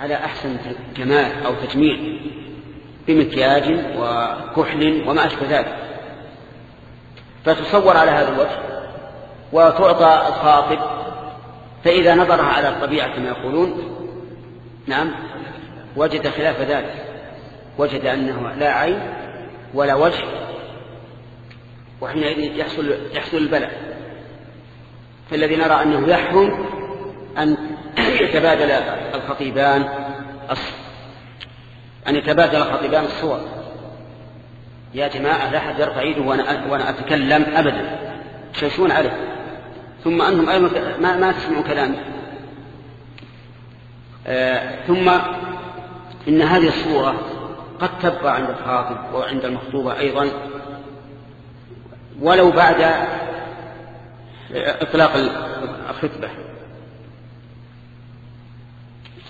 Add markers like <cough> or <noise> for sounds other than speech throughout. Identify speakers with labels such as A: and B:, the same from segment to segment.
A: على أحسن جمال أو تجميل بمكياج وكحل وما أشبه ذلك فتصور على هذا الوجه وتعطى الخاطب فإذا نظرها على الطبيعة كما يقولون نعم وجد خلاف ذلك وجد أنه لا عين ولا وجه وحينئذ يحصل, يحصل البلاء فالذي نرى أنه يحرم أن يتبادل الخطيبان أن يتبادل يعني الخطيبان الصور يا جماعة لا أحد يرفع يده وأنا, أتكلم أبدا تشيشون عليه ثم أنهم أيضا ما, ما تسمعوا كلامي آه، ثم إن هذه الصورة قد تبقى عند الخاطب وعند المخطوبة أيضا ولو بعد إطلاق الخطبة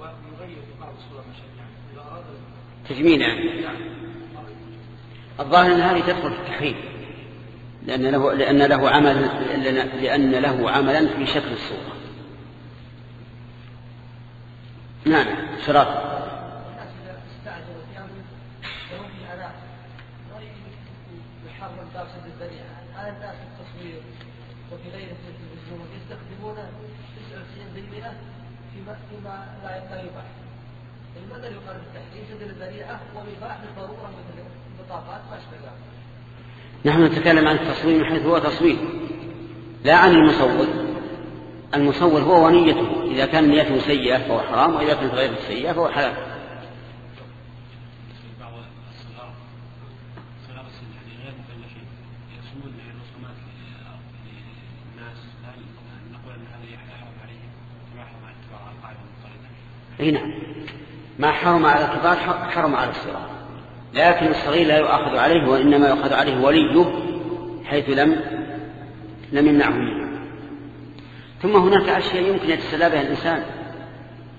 B: يعني تجميل
A: يعني.
C: يعني الظاهر أن هذه تدخل في التحريم
A: لأن له لأن له عمل لأن له عملا في شكل الصورة نعم صراط
D: الآن الناس فيما لا يباح يقرر التحريم مثل البطاقات واشبه ذلك
A: نحن نتكلم عن التصوير من حيث هو تصوير لا عن المصور المصور هو ونيته إذا كان نيته سيئة فهو حرام وإذا كانت غير سيئة فهو حلال
B: اي نعم ما حرم على الكبار حرم على الصغار
A: لكن الصغير لا يؤخذ عليه وإنما يؤخذ عليه وليه حيث لم لم يمنعه منه ثم هناك أشياء يمكن يتسلى بها الإنسان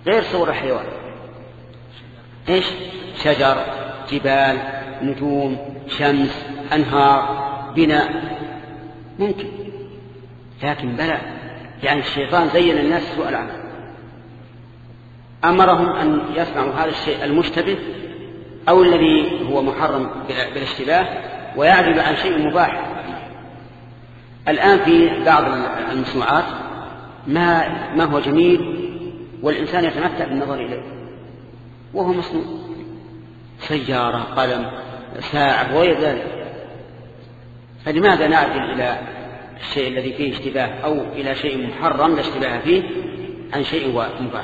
A: غير صور الحيوان إيش شجر جبال نجوم شمس أنهار بناء ممكن لكن بلى يعني الشيطان زين الناس سوء العمل أمرهم أن يصنعوا هذا الشيء المشتبه أو الذي هو محرم بالاشتباه ويعجب عن شيء مباح الآن في بعض المصنوعات ما, ما هو جميل والإنسان يتمتع بالنظر إليه وهو مصنوع سيارة قلم ساعة وغير ذلك فلماذا نعدل إلى الشيء الذي فيه اشتباه أو إلى شيء محرم لا اشتباه فيه عن شيء
B: مباح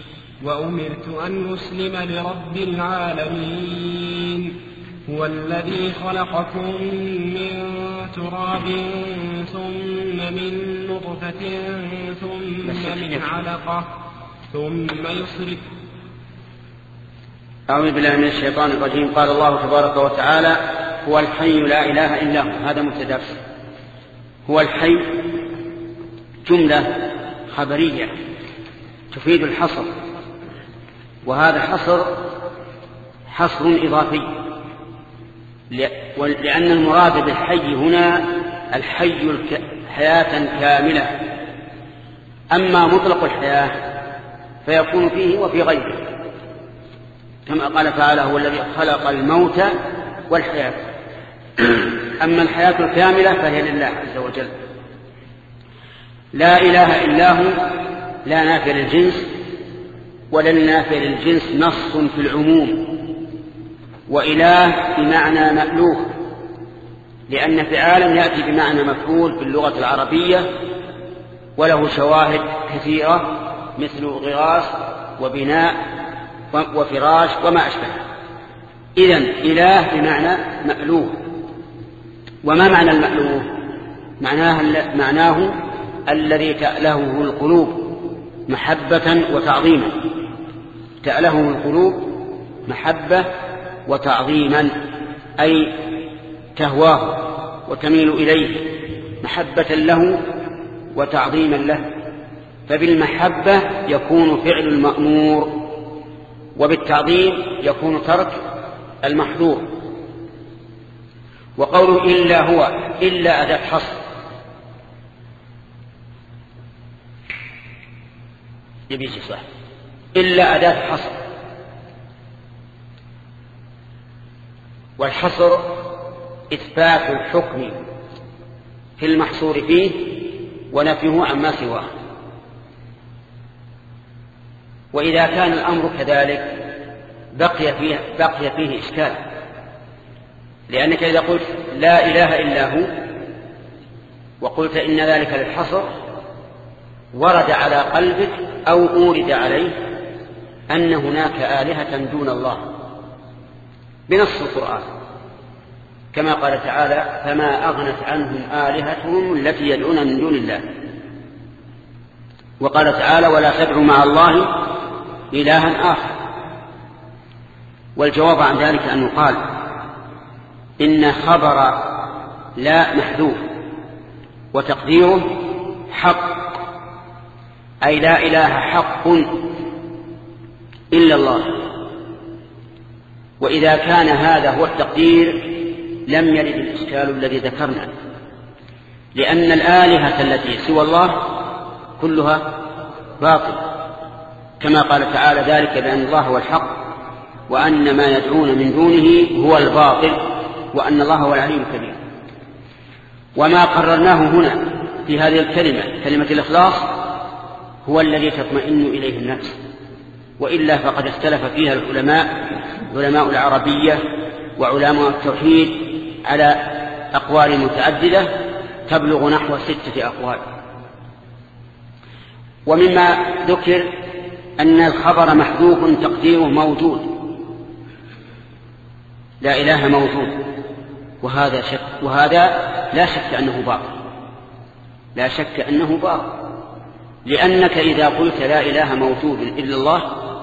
B: وأمرت أن أسلم لرب العالمين هو الذي خلقكم من تراب ثم من نطفة ثم من علقة ثم يصرف
A: أعوذ بالله من الشيطان الرجيم قال الله تبارك وتعالى هو الحي لا إله إلا هو هذا مبتدا هو الحي جملة خبرية تفيد الحصر وهذا حصر حصر إضافي لأن المراد بالحي هنا الحي حياة كاملة أما مطلق الحياة فيكون فيه وفي غيره كما قال تعالى هو الذي خلق الموت والحياة <clears throat> أما الحياة الكاملة فهي لله عز وجل لا إله إلا هو لا نافع للجنس ولا النافع للجنس نص في العموم وإله بمعنى مألوف لأن فعالا يأتي بمعنى مفعول في اللغة العربية وله شواهد كثيرة مثل غراس وبناء وفراش وما أشبه إذا إله بمعنى مألوه وما معنى المألوه معناه, معناه الذي تألهه القلوب محبة وتعظيما تألههم القلوب محبة وتعظيما أي تهواه وتميل إليه محبة له وتعظيما له فبالمحبة يكون فعل المأمور وبالتعظيم يكون ترك المحظور وقوله إلا هو إلا أداة حصر يبيش صح إلا أداة حصر والحصر إثبات الحكم في المحصور فيه ونفيه عما سواه وإذا كان الأمر كذلك بقي فيه, بقي فيه إشكال لأنك إذا قلت لا إله إلا هو وقلت إن ذلك للحصر ورد على قلبك أو أورد عليه أن هناك آلهة دون الله بنص القرآن كما قال تعالى فما أغنت عنهم آلهتهم التي يدعون من دون الله وقال تعالى ولا تدعوا مع الله إلها آخر والجواب عن ذلك أن يقال إن خبر لا محذوف وتقديره حق أي لا إله حق إلا الله وإذا كان هذا هو التقدير لم يرد الإشكال الذي ذكرنا لأن الآلهة التي سوى الله كلها باطل كما قال تعالى ذلك بأن الله هو الحق وأن ما يدعون من دونه هو الباطل وأن الله هو العليم الكبير وما قررناه هنا في هذه الكلمة كلمة الإخلاص هو الذي تطمئن إليه النفس وإلا فقد اختلف فيها العلماء علماء العربية وعلماء التوحيد على أقوال متعددة تبلغ نحو ستة أقوال ومما ذكر أن الخبر محذوف تقديره موجود لا إله موجود وهذا شك وهذا لا شك أنه باطل لا شك أنه باطل لأنك إذا قلت لا إله موجود إلا الله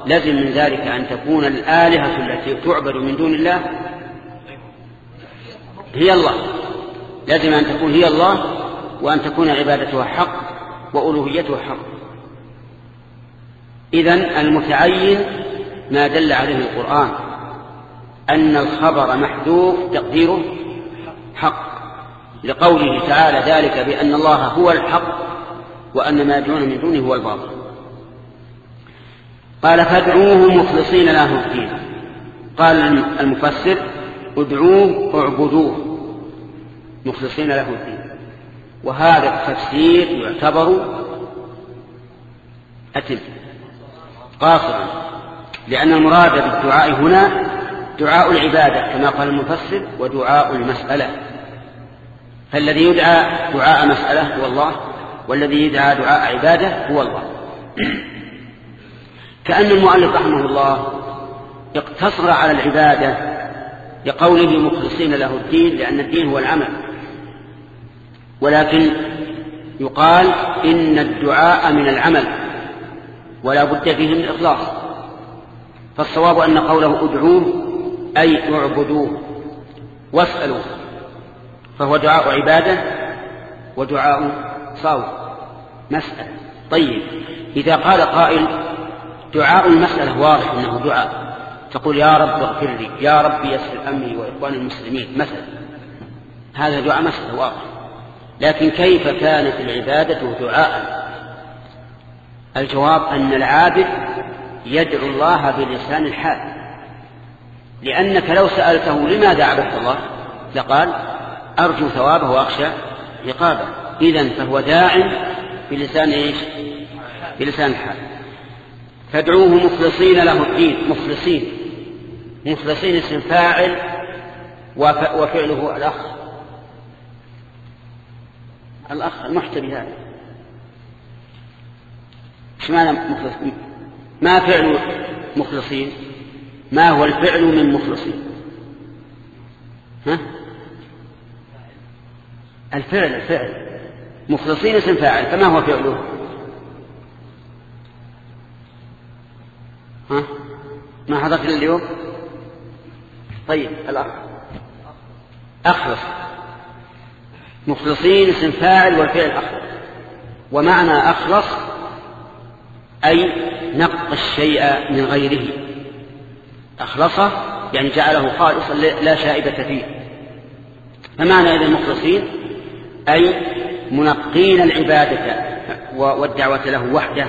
A: لزم من ذلك أن تكون الآلهة التي تعبد من دون الله هي الله لازم أن تكون هي الله وأن تكون عبادتها حق وألوهيتها حق إذا المتعين ما دل عليه القرآن أن الخبر محذوف تقديره حق لقوله تعالى ذلك بأن الله هو الحق وأن ما يدعون من دونه هو الباطل قال فادعوه مخلصين له الدين قال المفسر ادعوه اعبدوه مخلصين له الدين وهذا التفسير يعتبر أتم قاصرا لأن المراد بالدعاء هنا دعاء العبادة كما قال المفسر ودعاء المسألة فالذي يدعى دعاء مسألة هو الله والذي يدعى دعاء عبادة هو الله كأن المؤلف رحمه الله اقتصر على العبادة لقوله مخلصين له الدين لأن الدين هو العمل ولكن يقال إن الدعاء من العمل ولا بد فيه من إخلاص فالصواب أن قوله ادعوه أي اعبدوه واسألوه فهو دعاء عبادة ودعاء صوت مسألة طيب إذا قال قائل دعاء المسألة واضح أنه دعاء تقول يا رب اغفر لي يا رب يسر أمري وإخواني المسلمين مثلا هذا دعاء مسألة واضح لكن كيف كانت العبادة دعاء الجواب أن العابد يدعو الله بلسان الحال
C: لأنك لو سألته
A: لماذا عبدت الله لقال أرجو ثوابه وأخشى عقابه إذا فهو داع بلسان إيش بلسان الحال فادعوه مخلصين له الدين مخلصين مخلصين اسم فاعل وفعله الأخ الأخ المحتبي هذا ايش معنى مخلص ما فعل مخلصين ما هو الفعل من مخلصين ها الفعل الفعل مخلصين اسم فاعل فما هو فعله ها؟ ما حضرتنا اليوم طيب الأخ أخلص مخلصين اسم فاعل والفعل أخلص ومعنى أخلص أي نقى الشيء من غيره أخلصه يعني جعله خالصا لا شائبة فيه فمعنى إذا مخلصين أي منقين العبادة والدعوة له وحده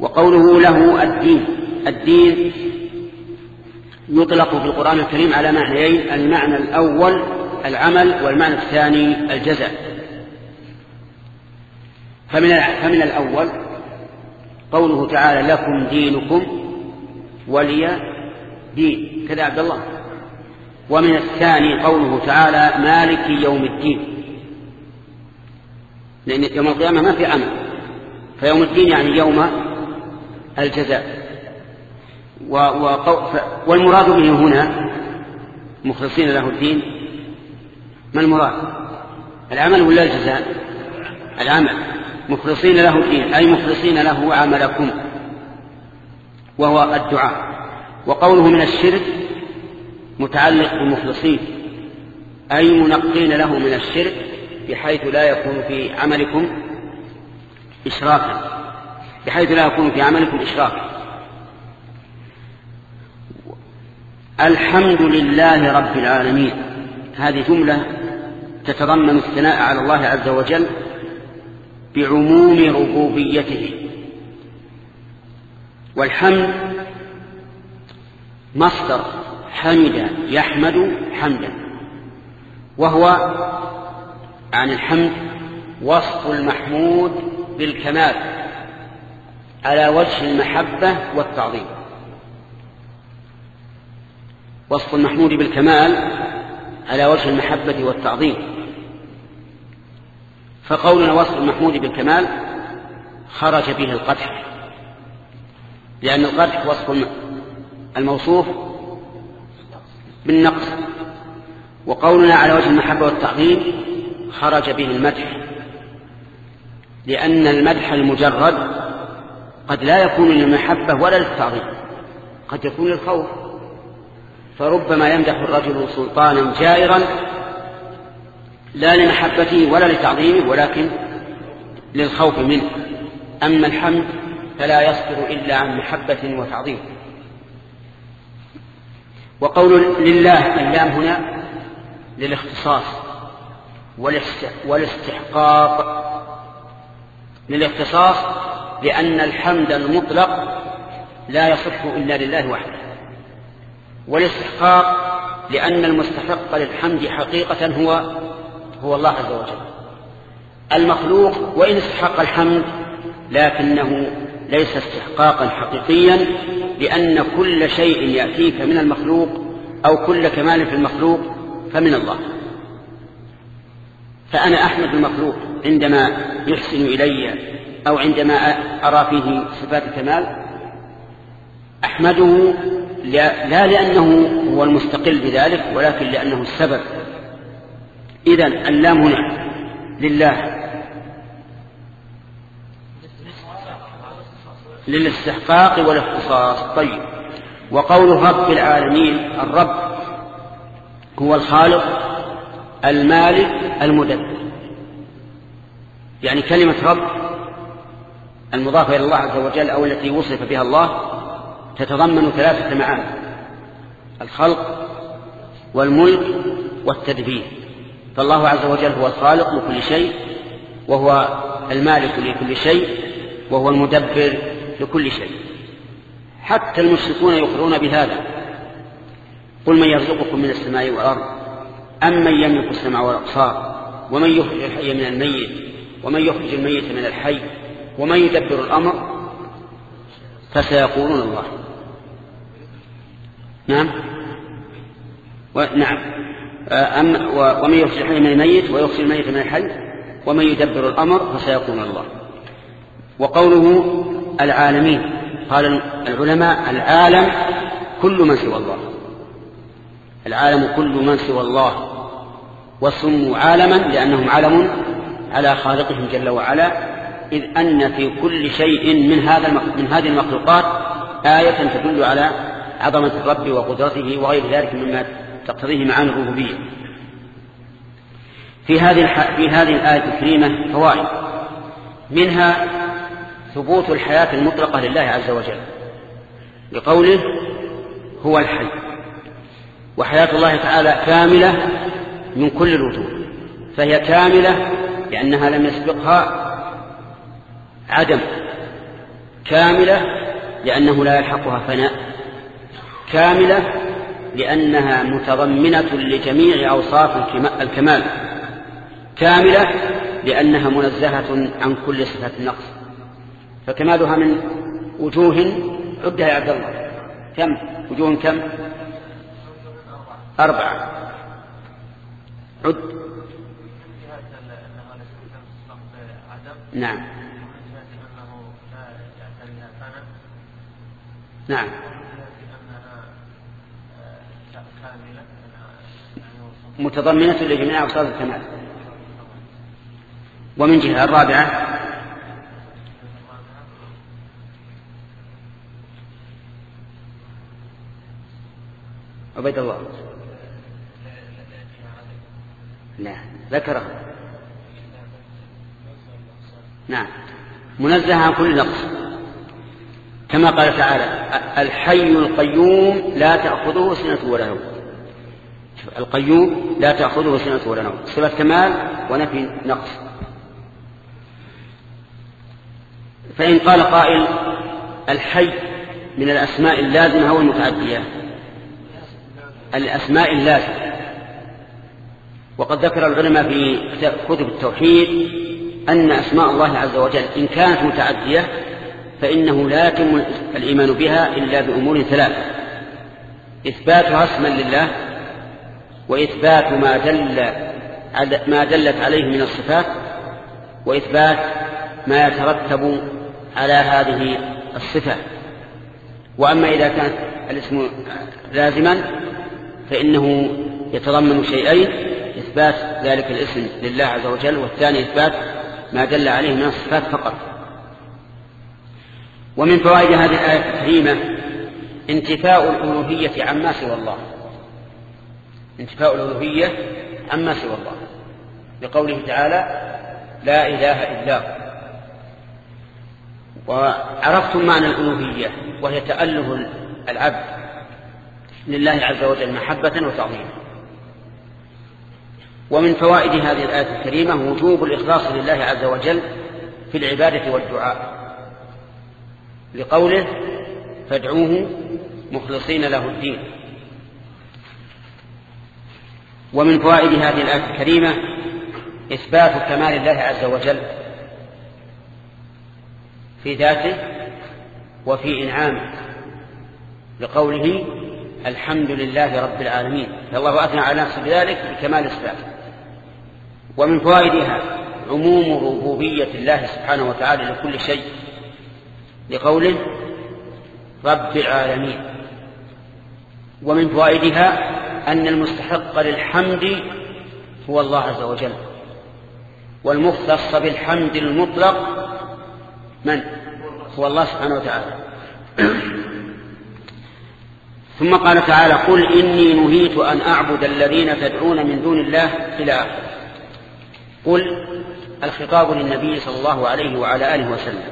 A: وقوله له الدين الدين يطلق في القرآن الكريم على معنيين المعنى الأول العمل والمعنى الثاني الجزاء فمن فمن الأول قوله تعالى لكم دينكم ولي دين كذا عبد الله ومن الثاني قوله تعالى مالك يوم الدين لأن يوم القيامة ما في عمل فيوم الدين يعني يوم الجزاء والمراد به هنا مخلصين له الدين ما المراد العمل ولا الجزاء العمل مخلصين له الدين أي مخلصين له عملكم وهو الدعاء وقوله من الشرك متعلق بالمخلصين أي منقين له من الشرك بحيث لا يكون في عملكم إشرافا بحيث لا يكون في عملكم إشراك الحمد لله رب العالمين هذه جملة تتضمن الثناء على الله عز وجل بعموم ربوبيته والحمد مصدر حمد يحمد حمدا وهو عن الحمد وصف المحمود بالكمال على وجه المحبة والتعظيم وصف المحمود بالكمال على وجه المحبة والتعظيم فقولنا وصف المحمود بالكمال خرج به القدح لأن القدح وصف الموصوف بالنقص وقولنا على وجه المحبة والتعظيم خرج به المدح لأن المدح المجرد قد لا يكون للمحبة ولا للتعظيم قد يكون للخوف فربما يمدح الرجل سلطانا جائرا لا لمحبته ولا لتعظيمه ولكن للخوف منه أما الحمد فلا يصدر إلا عن محبة وتعظيم وقول لله اللام هنا للاختصاص والاستحقاق للاختصاص لأن الحمد المطلق لا يصح إلا لله وحده والاستحقاق لأن المستحق للحمد حقيقة هو هو الله عز وجل المخلوق وإن استحق الحمد لكنه ليس استحقاقا حقيقيا لأن كل شيء يأتيك من المخلوق أو كل كمال في المخلوق فمن الله فأنا أحمد المخلوق عندما يحسن إلي أو عندما أرى فيه صفات الكمال أحمده لا لأنه هو المستقل بذلك ولكن لأنه السبب إذا اللام هنا لله للاستحقاق والاختصاص طيب وقول رب العالمين الرب هو الخالق المالك المدبر يعني كلمة رب المضافة إلى الله عز وجل أو التي وصف بها الله تتضمن ثلاثة معاني الخلق والملك والتدبير فالله عز وجل هو الخالق لكل شيء وهو المالك لكل شيء وهو المدبر لكل شيء حتى المشركون يقرون بهذا قل من يرزقكم من السماء والأرض أم من يملك السمع والأبصار ومن يخرج الحي من الميت ومن يخرج الميت من الحي ومن يدبر الأمر فسيقولون الله نعم ونعم أم آه، ومن يخرج الحي من الميت ويخرج الميت من الحي ومن يدبر الأمر فسيقولون الله وقوله العالمين قال العلماء العالم كل من سوى الله العالم كل من سوى الله وسموا عالما لأنهم علم على خالقهم جل وعلا إذ أن في كل شيء من هذا من هذه المخلوقات آية تدل على عظمة الرب وقدرته وغير ذلك مما تقتضيه معاني الربوبية في هذه في هذه الآية الكريمة فوائد منها ثبوت الحياة المطلقة لله عز وجل بقوله هو الحي وحياة الله تعالى كاملة من كل الوجود فهي كاملة لأنها لم يسبقها عدم كاملة لأنه لا يلحقها فناء كاملة لأنها متضمنة لجميع أوصاف الكمال كاملة لأنها منزهة عن كل صفة نقص فكمالها من وجوه عدها يا عبد الله كم وجوه كم أربعة
C: عد
D: نعم نعم
A: متضمنة لجميع أوصاف الكمال ومن جهة الرابعة عبيد الله لا ذكره نعم منزه عن كل نقص كما قال تعالى الحي القيوم لا تأخذه سنة ولا نوم القيوم لا تأخذه سنة ولا نوم صفة كمال ونفي نقص فإن قال قائل الحي من الأسماء اللازمة أو المتعدية الأسماء اللازمة وقد ذكر العلماء في كتب التوحيد أن أسماء الله عز وجل إن كانت متعدية فإنه لا يتم الإيمان بها إلا بأمور ثلاثة إثبات اسما لله وإثبات ما, دل ما دلت عليه من الصفات وإثبات ما يترتب على هذه الصفة وأما إذا كان الاسم لازما فإنه يتضمن شيئين إثبات ذلك الاسم لله عز وجل والثاني إثبات ما دل عليه من الصفات فقط ومن فوائد هذه الآية الكريمة انتفاء الألوهية عما سوى الله انتفاء الألوهية عما سوى الله بقوله تعالى لا إله إلا هو وعرفتم معنى الألوهية وهي تأله العبد لله عز وجل محبة وتعظيما ومن فوائد هذه الآية الكريمة وجوب الإخلاص لله عز وجل في العبادة والدعاء لقوله فادعوه مخلصين له الدين ومن فوائد هذه الآية الكريمة إثبات كمال الله عز وجل في ذاته وفي إنعامه لقوله الحمد لله رب العالمين فالله أثنى على نفسه بذلك بكمال إثباته ومن فوائدها عموم ربوبية الله سبحانه وتعالى لكل شيء لقوله رب العالمين ومن فوائدها أن المستحق للحمد هو الله عز وجل والمختص بالحمد المطلق من هو الله سبحانه وتعالى <clears throat> ثم قال تعالى قل إني نهيت أن أعبد الذين تدعون من دون الله إلى آخره قل الخطاب للنبي صلى الله عليه وعلى آله وسلم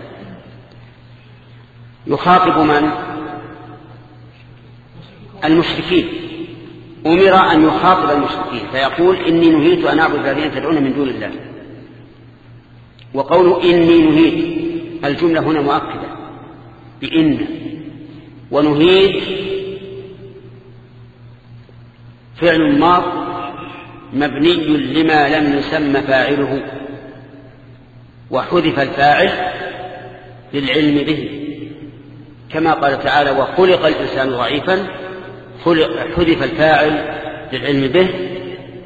A: يخاطب من المشركين أمر أن يخاطب المشركين فيقول إني نهيت أن أعبد الذين تدعون من دون الله وقوله إني نهيت الجملة هنا مؤكدة بإن ونهيت فعل ماض مبني لما لم يسمى فاعله وحذف الفاعل للعلم به كما قال تعالى وخلق الإنسان ضعيفا حذف الفاعل للعلم به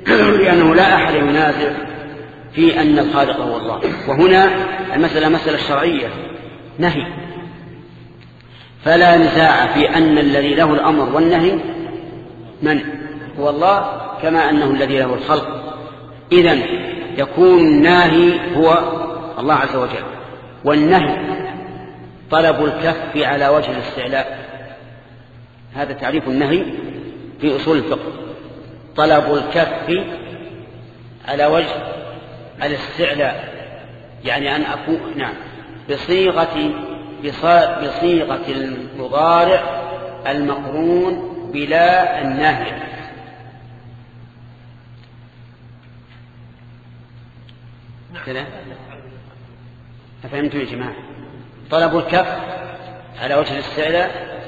A: <clears throat> لأنه لا أحد ينازع في أن الخالق هو الله وهنا المسألة مسألة شرعية نهي فلا نزاع في أن الذي له الأمر والنهي من هو الله كما أنه الذي له الخلق إذا يكون الناهي هو الله عز وجل والنهي طلب الكف على وجه الاستعلاء هذا تعريف النهي في أصول الفقه طلب الكف على وجه الاستعلاء يعني أن أكون نعم بصيغة بصيغة المضارع
C: المقرون بلا الناهي نعم. كذا
A: أفهمتوا يا جماعة طلب الكف على وجه الاستعلاء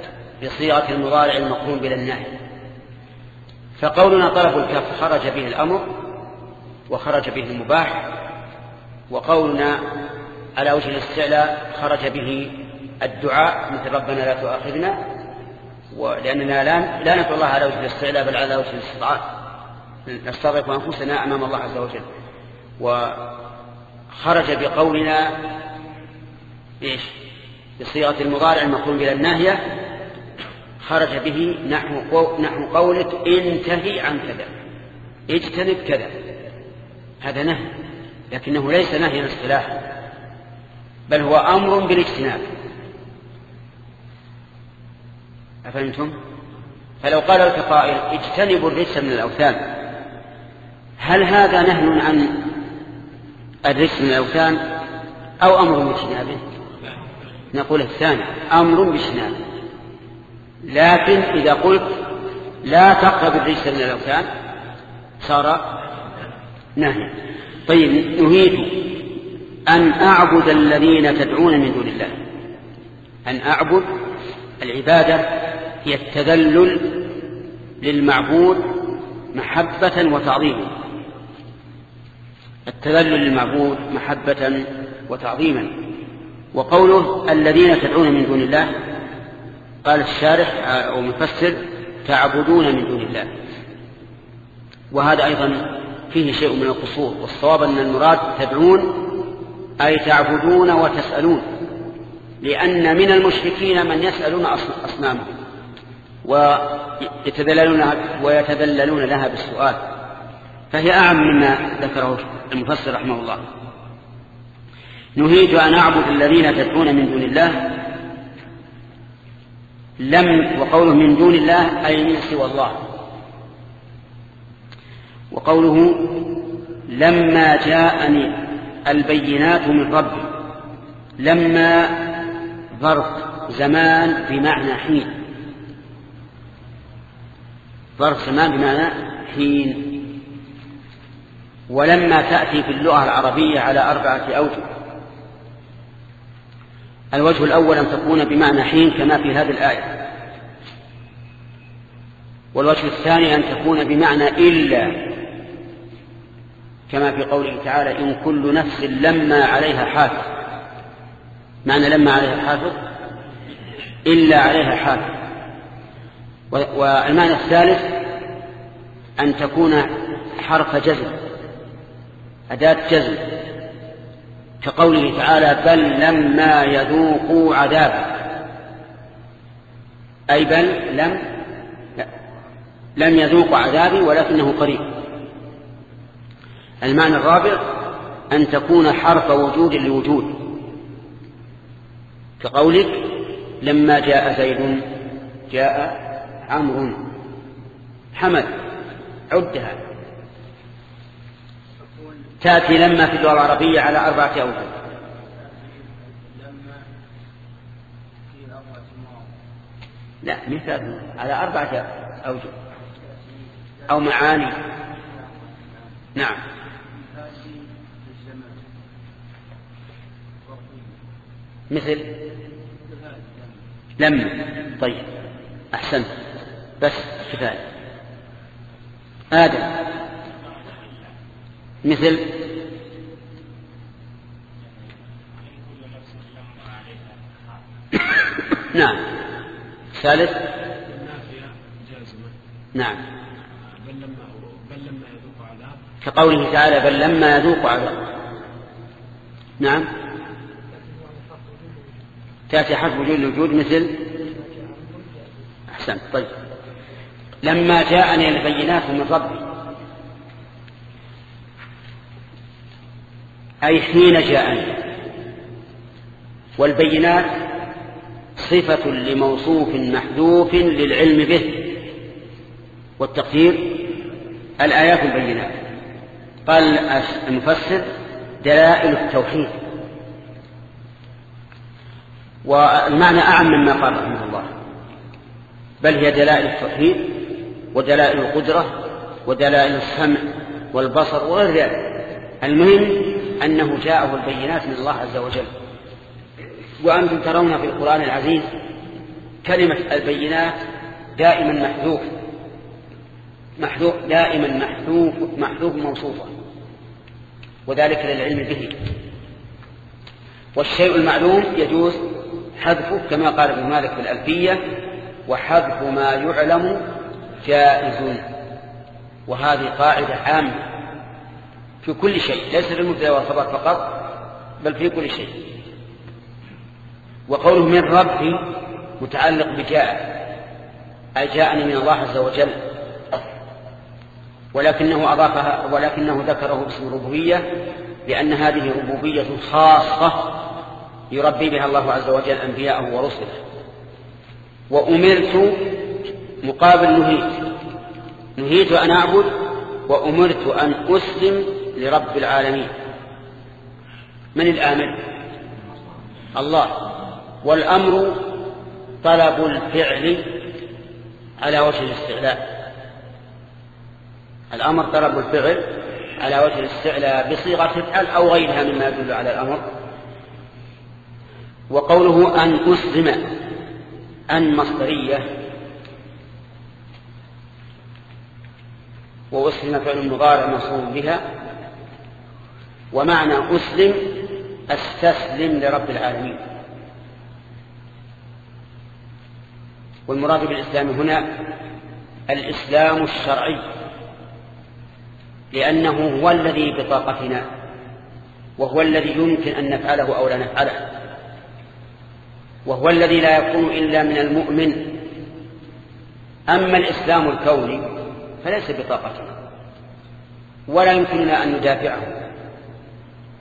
A: بصيغة المضارع المقرون بلا النهي فقولنا طلب الكف خرج به الأمر وخرج به المباح وقولنا على وجه الاستعلاء خرج به الدعاء مثل ربنا لا تؤاخذنا لأننا لا, لا ندعو الله على وجه الاستعلاء بل على وجه الاستطاعة نستغرق أنفسنا أمام الله عز وجل وخرج بقولنا إيش بصيغة المضارع المقرون بلا الناهية خرج به نحو نحو قولك انتهي عن كذا اجتنب كذا هذا نهي لكنه ليس نهيا اصطلاحا بل هو أمر بالاجتناب أفهمتم فلو قال لك قائل اجتنبوا الرجس من الأوثان هل هذا نهي عن الرجس من الأوثان أو أمر باجتنابه نقول الثاني أمر بشنان لكن إذا قلت لا تقرب الرجس من الأوثان صار نهيا طيب نهيت أن أعبد الذين تدعون من دون الله أن أعبد العبادة هي التذلل للمعبود محبة وتعظيما التذلل للمعبود محبة وتعظيما وقوله الذين تدعون من دون الله قال الشارح آه، أو مفسر تعبدون من دون الله وهذا أيضا فيه شيء من القصور والصواب أن المراد تدعون أي تعبدون وتسألون لأن من المشركين من يسألون أصنامهم ويتذللون, ويتذللون لها بالسؤال فهي أعم مما ذكره المفسر رحمه الله نهيت أن أعبد الذين تدعون من دون الله لم وقوله من دون الله أي من سوى الله وقوله لما جاءني البينات من ربي لما ظرف زمان بمعنى حين ظرف زمان بمعنى حين ولما تأتي في اللغة العربية على أربعة أوجه الوجه الأول أن تكون بمعنى حين كما في هذه الآية والوجه الثاني أن تكون بمعنى إلا كما في قوله تعالى إن كل نفس لما عليها حافظ معنى لما عليها حافظ إلا عليها حافظ والمعنى الثالث أن تكون حرف جزم أداة جزم كقوله تعالى بل لما يذوقوا عذابك أي بل لم لا لم يذوقوا عذابي ولكنه قريب المعنى الرابع أن تكون حرف وجود لوجود كقولك لما جاء زيد جاء عمرو حمد عدها تأتي لما في اللغة العربية على أربعة أوجه لا مثال على أربعة أوجه أو معاني
C: نعم مثل لم طيب
A: أحسنت بس كفاية آدم مثل
B: <coughs> نعم ثالث نعم بل لما يذوق عذاب كقوله تعالى بل لما يذوق عذاب
A: نعم تأتي حرف وجود الوجود مثل أحسن طيب لما جاءني البينات من ربي أي حين جاءني والبينات صفة لموصوف محذوف للعلم به والتقدير الآيات البينات قال المفسر دلائل التوحيد والمعنى أعم مما قال رحمه الله بل هي دلائل التوحيد ودلائل القدرة ودلائل السمع والبصر وغير ذلك المهم أنه جاءه البينات من الله عز وجل وأنتم ترون في القرآن العزيز كلمة البينات دائما محذوف محذوف دائما محذوف محذوف موصوفا وذلك للعلم به والشيء المعلوم يجوز حذفه كما قال ابن مالك في الألفية وحذف ما يعلم جائز وهذه قاعدة عامة في كل شيء ليس في المبتدا والخبر فقط بل في كل شيء وقوله من ربي متعلق بجاء أي جاءني من الله عز وجل ولكنه أضافها ولكنه ذكره باسم الربوبية لأن هذه ربوبية خاصة يربي بها الله عز وجل أنبياءه ورسله وأمرت مقابل نهيت نهيت أن أعبد وأمرت أن أسلم لرب العالمين من الآمر الله والأمر طلب الفعل
C: على وجه الاستعلاء
A: الأمر طلب الفعل على وجه الاستعلاء بصيغة فعل أو غيرها مما يدل على الأمر وقوله أن أسلم أن مصدرية وأسلم فعل مضارع مصروف بها ومعنى أسلم أستسلم لرب العالمين والمراد بالإسلام هنا الإسلام الشرعي لأنه هو الذي بطاقتنا وهو الذي يمكن أن نفعله أو لا نفعله وهو الذي لا يكون إلا من المؤمن أما الإسلام الكوني فليس بطاقتنا ولا يمكننا أن ندافعه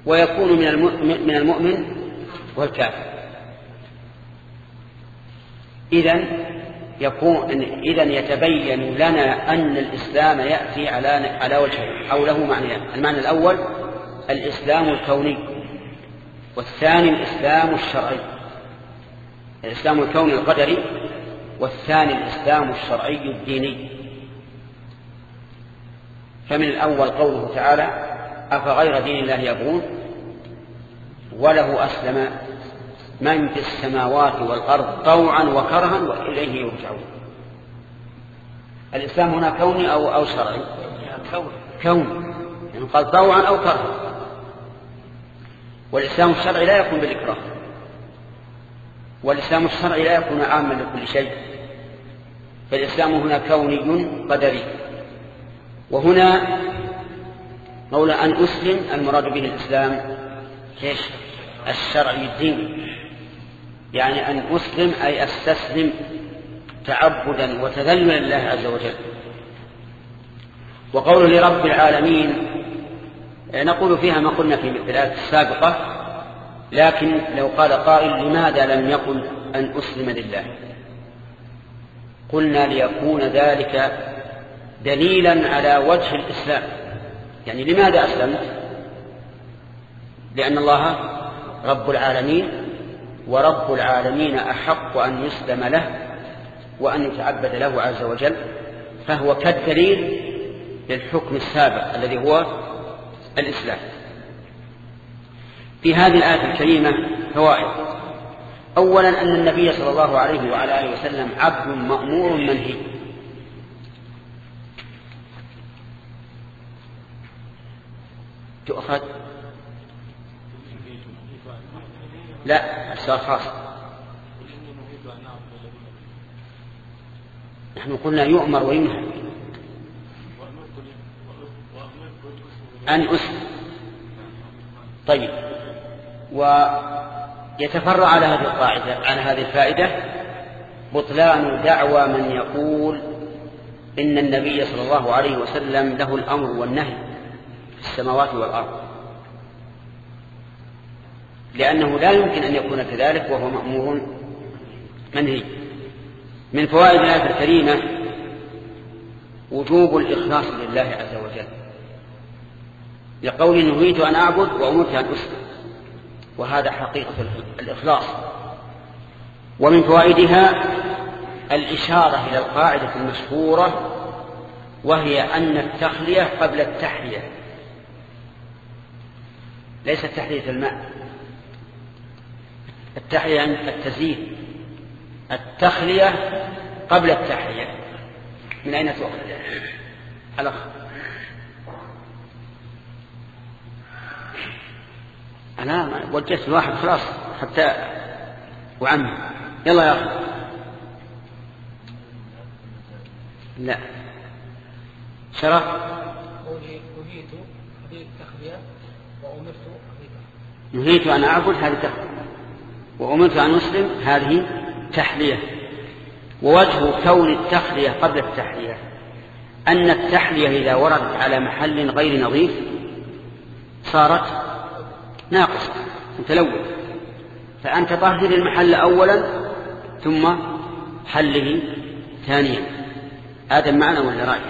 A: ويكون من المؤمن, من المؤمن والكافر اذا يكون إذا يتبين لنا أن الإسلام يأتي على على وجهين أو له معنيان المعنى الأول الإسلام الكوني والثاني الإسلام الشرعي الإسلام الكوني القدري والثاني الإسلام الشرعي الديني فمن الأول قوله تعالى أفغير دين الله يبغون وله أسلم من في السماوات والأرض طوعا وكرها وإليه يرجعون الإسلام هنا كوني أو, أو شرعي كون إن يعني قال طوعا أو كرها والإسلام الشرعي لا يكون بالإكراه والإسلام الشرعي لا يكون عاما لكل شيء فالإسلام هنا كوني قدري وهنا قول أن أسلم المراد به الإسلام إيش الشرعي الديني يعني أن أسلم أي أستسلم تعبدا وتذللا لله عز وجل وقول لرب العالمين آه، نقول فيها ما قلنا في الآية السابقة لكن لو قال قائل لماذا لم يقل أن أسلم لله قلنا ليكون ذلك دليلا على وجه الإسلام يعني لماذا أسلمت لأن الله رب العالمين ورب العالمين أحق أن يسلم له وأن يتعبد له عز وجل فهو كالدليل للحكم السابق الذي هو الإسلام في هذه الآية الكريمة فوائد أولا أن النبي صلى الله عليه وعلى آله وسلم عبد مأمور منهي
C: تؤخذ
B: لا السؤال خاص
A: نحن قلنا يؤمر وينهى أن أسر طيب ويتفرع على هذه القاعدة على هذه الفائدة بطلان دعوى من يقول إن النبي صلى الله عليه وسلم له الأمر والنهي في السماوات والأرض لأنه لا يمكن أن يكون كذلك وهو مأمور منهي من فوائد الآية الكريمة وجوب الإخلاص لله عز وجل لقول نهيت أن أعبد وأمرت أن أسلم وهذا حقيقة الإخلاص ومن فوائدها الإشارة إلى القاعدة المشهورة وهي أن التخلية قبل التحلية ليس تحلية الماء التحلية يعني التزيين التخلية قبل التحلية من أين تؤخذ على أنا وجهت الواحد خلاص حتى وعمي يلا يا أخي لا شرف
B: وجهت هذه التخلية نهيت أن
C: أعبد هذه تقوى
A: وأمرت أن أسلم هذه تحلية ووجه كون التحلية قبل التحلية أن التحلية إذا وردت على محل غير نظيف صارت ناقصة متلوث فأنت طهر المحل أولا ثم حله ثانيا هذا معنى ولا رأي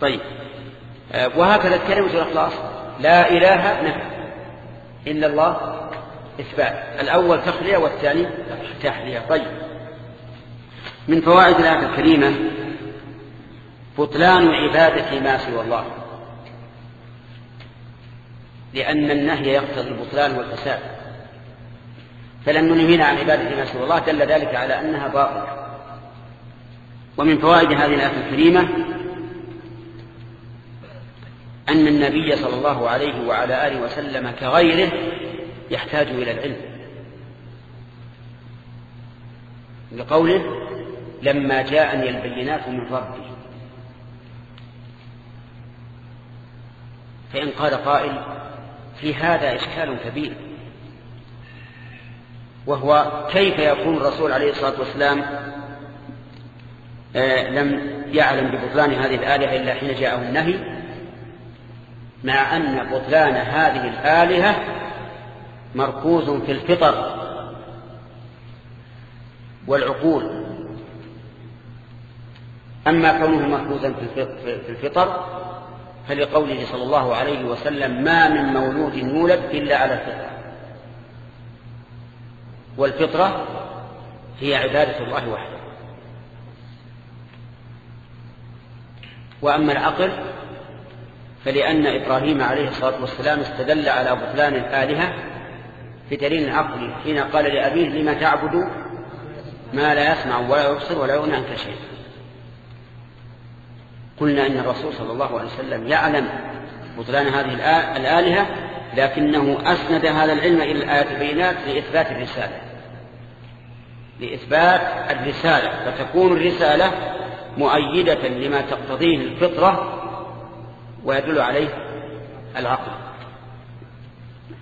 A: طيب آه، وهكذا كلمة الإخلاص لا إله نفي إلا الله إثبات الأول تخلية والثاني تحلية طيب من فوائد الآية الكريمة بطلان عبادة ما سوى الله لأن النهي يقتضي البطلان والفساد فلن ننهينا عن عبادة ما سوى الله دل ذلك على أنها باطلة ومن فوائد هذه الآية الكريمة أن النبي صلى الله عليه وعلى آله وسلم كغيره يحتاج إلى العلم لقوله لما جاءني البينات من ربي فإن قال قائل في هذا إشكال كبير وهو كيف يكون الرسول عليه الصلاة والسلام آه، لم يعلم ببطلان هذه الآلهة إلا حين جاءه النهي مع أن بطلان هذه الآلهة مركوز في الفطر والعقول أما كونه مركوزا في الفطر فلقوله صلى الله عليه وسلم ما من مولود يولد إلا على الفطرة والفطرة هي عبادة الله وحده وأما العقل فلأن إبراهيم عليه الصلاة والسلام استدل على بطلان الآلهة بدليل عقلي حين قال لأبيه لما تعبد ما لا يسمع ولا يبصر ولا يغني عنك شيء قلنا إن الرسول صلى الله عليه وسلم يعلم بطلان هذه الآلهة لكنه أسند هذا العلم إلى الآيات البينات لإثبات الرسالة لإثبات الرسالة فتكون الرسالة مؤيدة لما تقتضيه الفطرة ويدل عليه العقل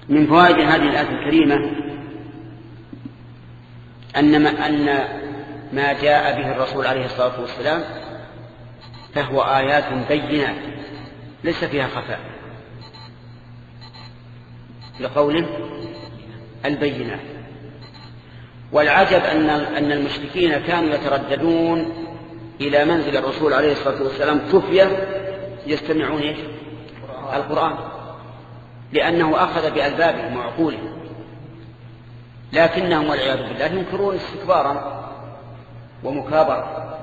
A: من فوائد هذه الآية الكريمة أن ما, أن ما جاء به الرسول عليه الصلاة والسلام فهو آيات بينات ليس فيها خفاء لقوله البينات والعجب أن أن المشركين كانوا يترددون إلى منزل الرسول عليه الصلاة والسلام كفية يستمعون إيش القرآن لأنه أخذ بألبابهم وعقولهم لكنهم والعياذ بالله ينكرون استكبارا ومكابرة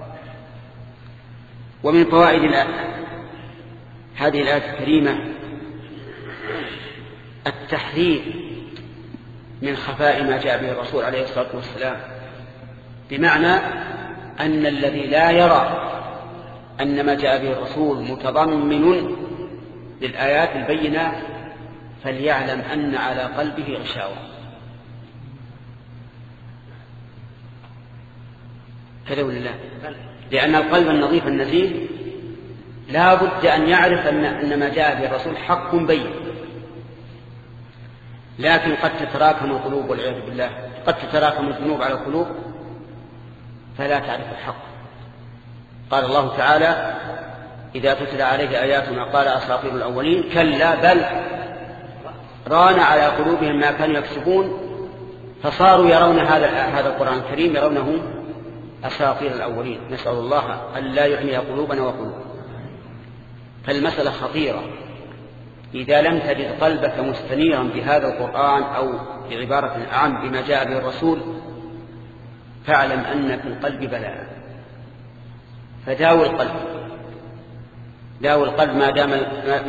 A: ومن فوائد هذه الآية الكريمة التحذير من خفاء ما جاء به الرسول عليه الصلاة والسلام بمعنى أن الذي لا يرى أن ما جاء به الرسول متضمن للآيات البينة فليعلم أن على قلبه غشاوة كذا ولا لأن القلب النظيف النزيه لا بد أن يعرف أن ما جاء به الرسول حق بين لكن قد تتراكم القلوب والعياذ بالله قد تتراكم الذنوب على القلوب فلا تعرف الحق قال الله تعالى إذا تتلى عليه آياتنا قال أساطير الأولين كلا بل
C: ران على قلوبهم
A: ما كانوا يكسبون فصاروا يرون هذا هذا القرآن الكريم يرونه أساطير الأولين نسأل الله أن لا يحمي قلوبنا وقلوبهم فالمسألة خطيرة إذا لم تجد قلبك مستنيرا بهذا القرآن أو بعبارة عام بما جاء به الرسول فاعلم أن في القلب بلاء فداوي القلب داوي القلب ما دام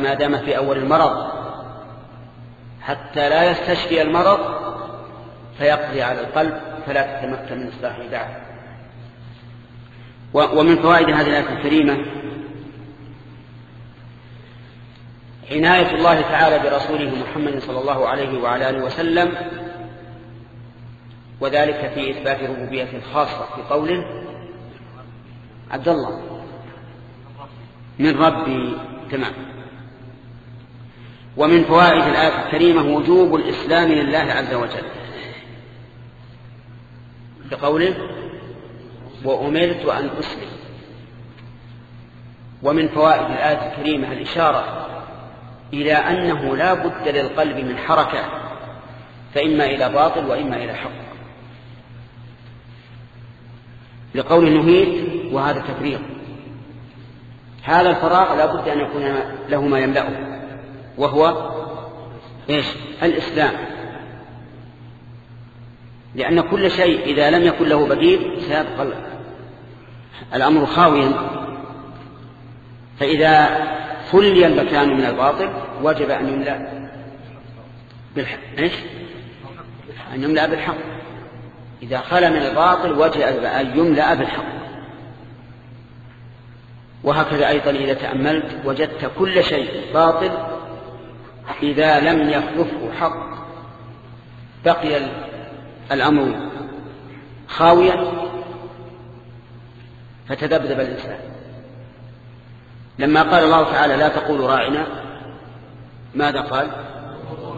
A: ما دام في أول المرض حتى لا يستشفي المرض
C: فيقضي على القلب
A: فلا تتمكن من إصلاحه بعد ومن فوائد هذه الآية الكريمة عناية الله تعالى برسوله محمد صلى الله عليه وعلى آله وسلم وذلك في إثبات ربوبيته الخاصة في قوله عبد الله من ربي تمام ومن فوائد الآية الكريمة وجوب الإسلام لله عز وجل بقوله وأمرت أن أسلم ومن فوائد الآية الكريمة الإشارة إلى أنه لا بد للقلب من حركة فإما إلى باطل وإما إلى حق لقول نهيت وهذا تفريغ هذا الفراغ لا بد أن يكون له ما يملأه وهو إيش الإسلام لأن كل شيء إذا لم يكن له بديل سيبقى الأمر خاويا فإذا فلي المكان من الباطل وجب أن يملأ بالحق إيش؟
C: أن يملأ بالحق
A: إذا خلى من الباطل وجب أن يملأ بالحق وهكذا أيضا إذا تأملت وجدت كل شيء باطل إذا لم يخلفه حق بقي الأمر خاويا فتذبذب الإنسان لما قال الله تعالى لا تقولوا راعنا ماذا قال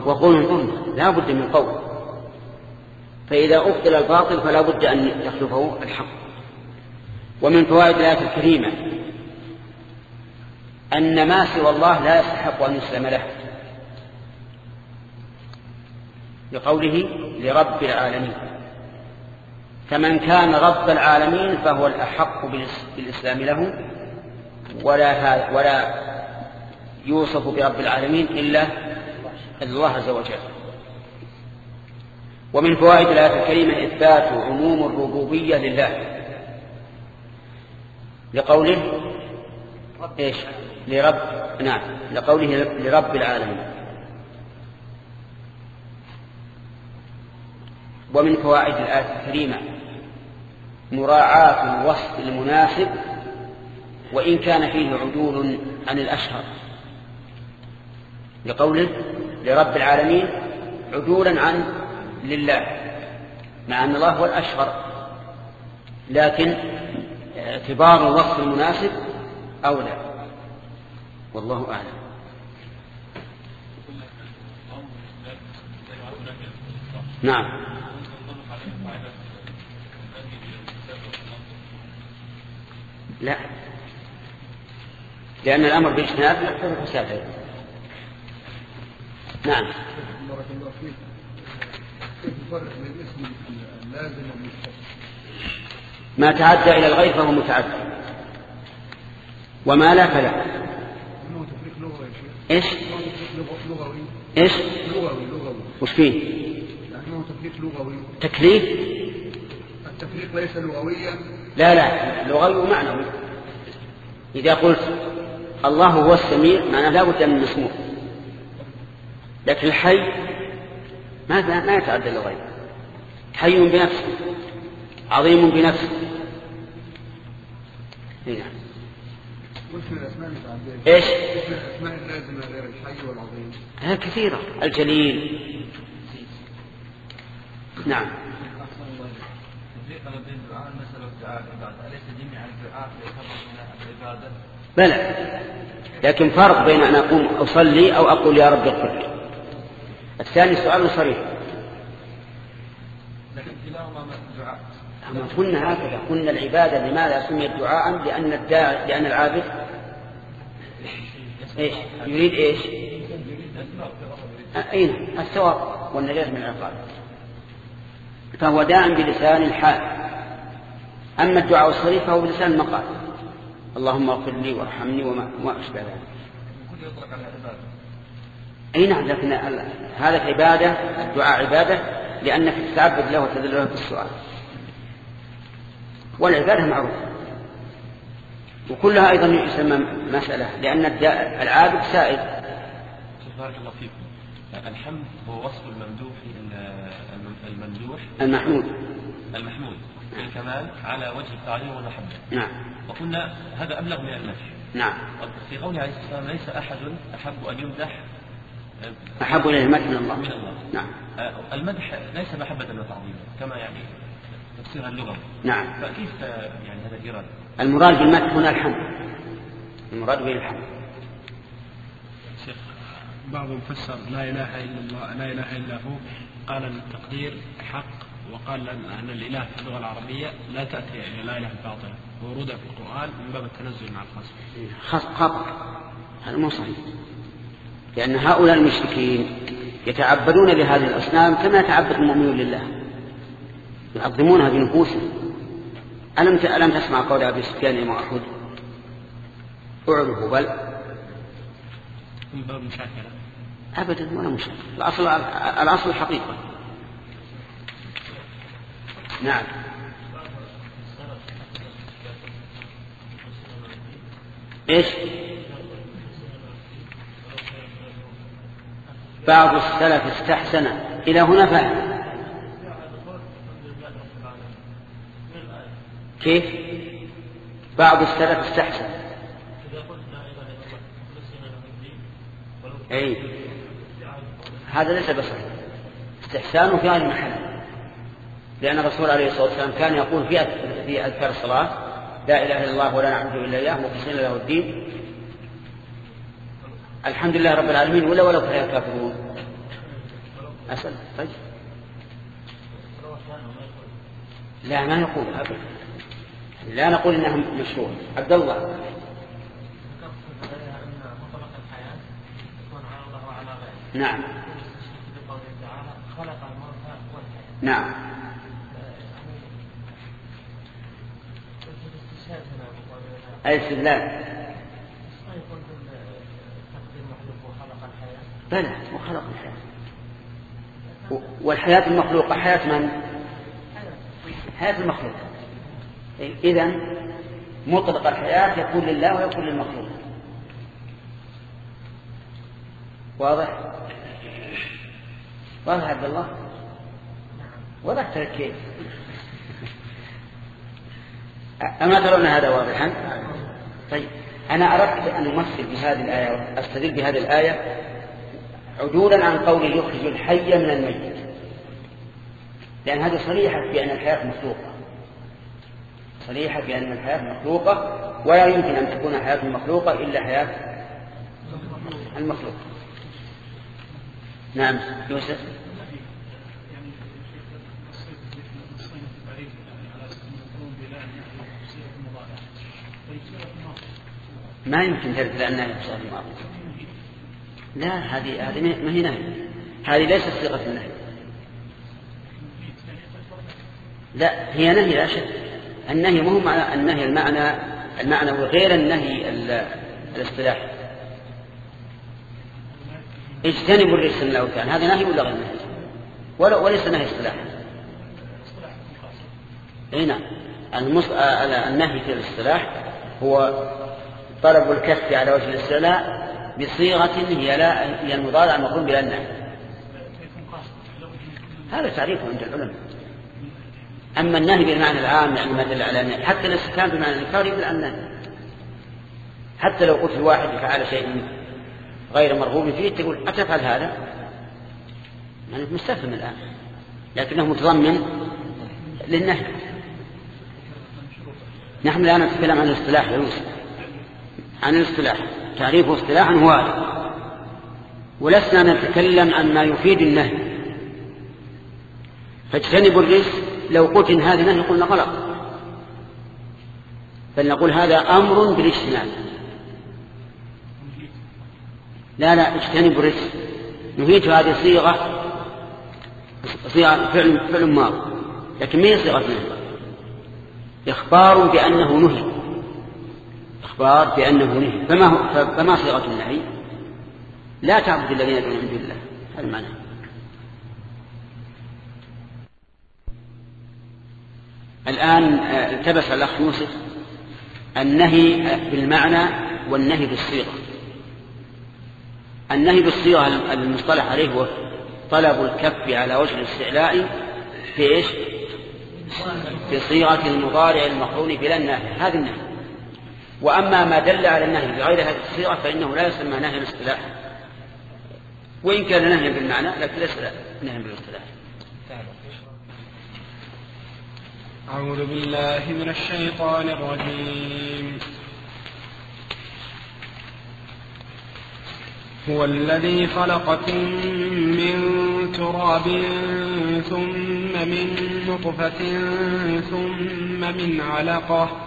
A: وقولوا انظرنا لا بد من قول فإذا أبطل الباطل فلا بد أن يخلفه الحق ومن فوائد الآية الكريمة أن ما سوى الله لا يستحق أن يسلم له لقوله لرب العالمين فمن كان رب العالمين فهو الأحق بالإسلام له ولا, ولا يوصف برب العالمين إلا الله عز وجل ومن فوائد الآية الكريمة إثبات عموم الربوبية لله
C: لقوله إيش لرب نعم لقوله لرب العالمين
A: ومن فوائد الآية الكريمة مراعاة الوصف المناسب وإن كان فيه عدول عن الأشهر لقوله لرب العالمين عدولا عن لله مع أن الله هو الأشهر لكن اعتبار الوصف المناسب أولى والله أعلم نعم لا لأن الأمر بالاجتناب يحتاج حساب نعم ما تعدى إلى الغير فهو متعدى وما لا فلا
C: ايش لغوي ايش لغوي لغوي وش فيه تفريق لغوي تكليف التفريق ليس لغويا لا لا لغوي ومعنوي
A: إذا قلت الله هو السميع معناه لا بد من مسموع لكن الحي ما ما يتعدى لغيره حي بنفسه عظيم بنفسه هنا. إيه نعم.
B: ايش؟ الاسماء اللازمه غير الحي والعظيم آه، كثيره الجليل
A: نعم بلى لكن فرق بين ان اقوم اصلي او اقول يا رب اغفر لي الثاني سؤال صريح
C: لكن كلاهما دعاء كنا هكذا كنا العبادة لماذا سميت دعاء لأن الداعي لأن العابد
A: إيش يريد إيش
C: أين الثواب
A: والنجاة من العقاب فهو داء بلسان الحال أما الدعاء الصريح فهو بلسان المقال اللهم اغفر لي وارحمني وما أشبه ذلك أي نعم لكن هذا عبادة الدعاء عبادة لأنك تتعبد له وتذل له بالسؤال والعبادة معروفة وكلها أيضا يسمى مسألة لأن العابد سائد
B: بارك الله فيكم الحمد هو وصف الممدوح الممدوح المحمود المحمود الكمال على وجه التعليم والمحبة نعم وقلنا هذا أبلغ من المدح نعم في قوله عليه الصلاة والسلام ليس أحد أحب أن يمدح أحب إليه المدح من الله نعم أه، المدح ليس محبة تعظيما كما يعني تفسيرها اللغوي نعم فكيف يعني هذا الإرادة المراد بالمدح هنا الحمد المراد به الحمد شيخ بعضهم فسر لا إله إلا الله لا إله إلا هو قال أن التقدير حق وقال أن الإله في اللغة العربية لا تأتي إلى لا إله باطلة ورد في القرآن من باب التنزل مع الخصم قبر
A: هذا مو صحيح لأن هؤلاء المشركين يتعبدون لهذه الأصنام كما يتعبد المؤمنون لله يعظمونها بنفوسهم ألم ألم تسمع قول أبي سفيان يا معهود
D: أعرف بل من باب
A: أبدا ولا مشاكل الأصل الأصل الحقيقة
C: نعم ايش
A: بعض السلف استحسن إلى هنا فهم
C: كيف بعض السلف استحسن
A: أي هذا ليس بصحيح استحسانه في هذا المحل لأن الرسول عليه الصلاة والسلام كان يقول في أذكار الصلاة لا إله إلا الله ولا نعبد إلا إياه مخلصين له الدين الحمد لله رب العالمين ولا ولو كره الكافرون أسأل طيب لا ما نقول أبدا لا نقول إنها مشروع
C: عبد الله نعم نعم الاستدلال
A: بلى وخلق الحياة والحياة المخلوقة حياة من؟ حياة المخلوق إذا
D: مطلق الحياة يكون لله ويكون
A: للمخلوق واضح؟ واضح عبد الله؟ واضح لك كيف؟ أما ترون هذا واضحا؟ طيب أنا أردت أن أمثل بهذه الآية أستدل بهذه الآية عدولا عن قوله يخرج الحي من الميت لأن هذه صريحة بأن الحياة مخلوقة صريحة بأن الحياة مخلوقة ولا يمكن أن تكون حياة مخلوقة إلا حياة المخلوق نعم يوسف
C: ما يمكن ذلك لأنها في الماضي
A: لا هذه هذه ما هي نهي هذه ليست صيغة النهي لا هي نهي لا شك النهي مو معنى النهي المعنى المعنوي غير النهي الاصطلاحي اجتنبوا الرجس من الاوثان هذا نهي ولا غير نهي ولا وليس نهي اصطلاح اي نعم المص... آه، النهي في الاصطلاح هو طلب الكف على وجه الاستعلاء بصيغة هي لا هي المضارع المقرون بلا النحو هذا تعريفه عند العلماء أما النهي بالمعنى العام يعني ما دل على النهي حتى الاستكان بمعنى الإنكار يدل على النهي حتى لو قلت لواحد فعل شيء غير مرغوب فيه تقول أتفعل هذا يعني مستفهم الآن لكنه متضمن للنهي نحن الآن نتكلم عن الاصطلاح يا يوسف عن الاصطلاح تعريفه اصطلاحا هو هذا ولسنا نتكلم عن ما يفيد النهي فاجتنبوا الرزق لو قلت إن هذا نهي قلنا غلط فلنقول هذا أمر بالاجتناب لا لا اجتنبوا الرزق نهيت هذه صيغة
C: صيغة فعل, فعل
A: ماضي لكن ما هي صيغة نهي إخبار بأنه نهي الإخبار بأنه نهي فما, هو فما صيغة النهي لا تعبد الذين يدعون من دون الله هذا المعنى الآن آه، التبس الأخ يوسف النهي بالمعنى والنهي بالصيغة النهي بالصيغة المصطلح عليه هو طلب الكف على وجه الاستعلاء في إيش في صيغة المضارع المقرون بلا النافع هذا النهي وأما ما دل على النهي بغير هذه الصيغة فإنه لا يسمى نهي الاصطلاح وإن كان نهي بالمعنى لكن
B: ليس نهي بالاصطلاح أعوذ بالله من الشيطان الرجيم هو الذي خلقكم من تراب ثم من نطفة ثم من علقة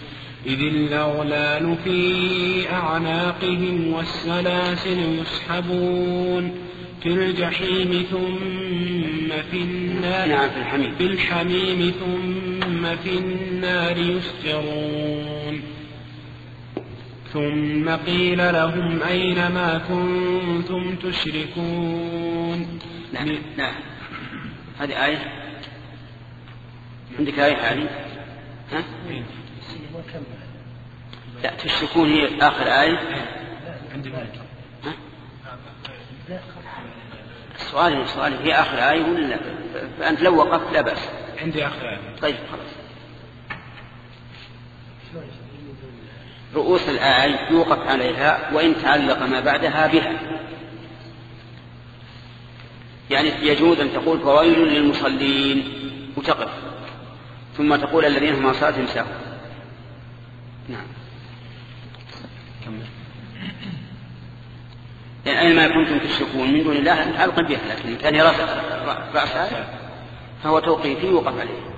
B: إذ الأغلال في أعناقهم والسلاسل يسحبون في الجحيم ثم في النار نعم في الحميم في الحميم ثم في النار يسجرون ثم قيل لهم أين ما كنتم تشركون نعم نعم هذه آية عندك آية هذه ها؟
C: لا تشركون هي آخر آية
A: السؤال السؤال هي آخر آية ولا لا فأنت لو وقفت لا بأس عندي آخر آية طيب خلاص رؤوس الآية يوقف عليها وإن تعلق ما بعدها بها يعني يجوز أن تقول فويل للمصلين وتقف ثم تقول الذين هم صلاتهم ساهون نعم كمل يعني أينما كنتم تشركون من
B: دون الله ألقى بها لكن كان
A: رأسها
B: فهو توقيفي وقف عليه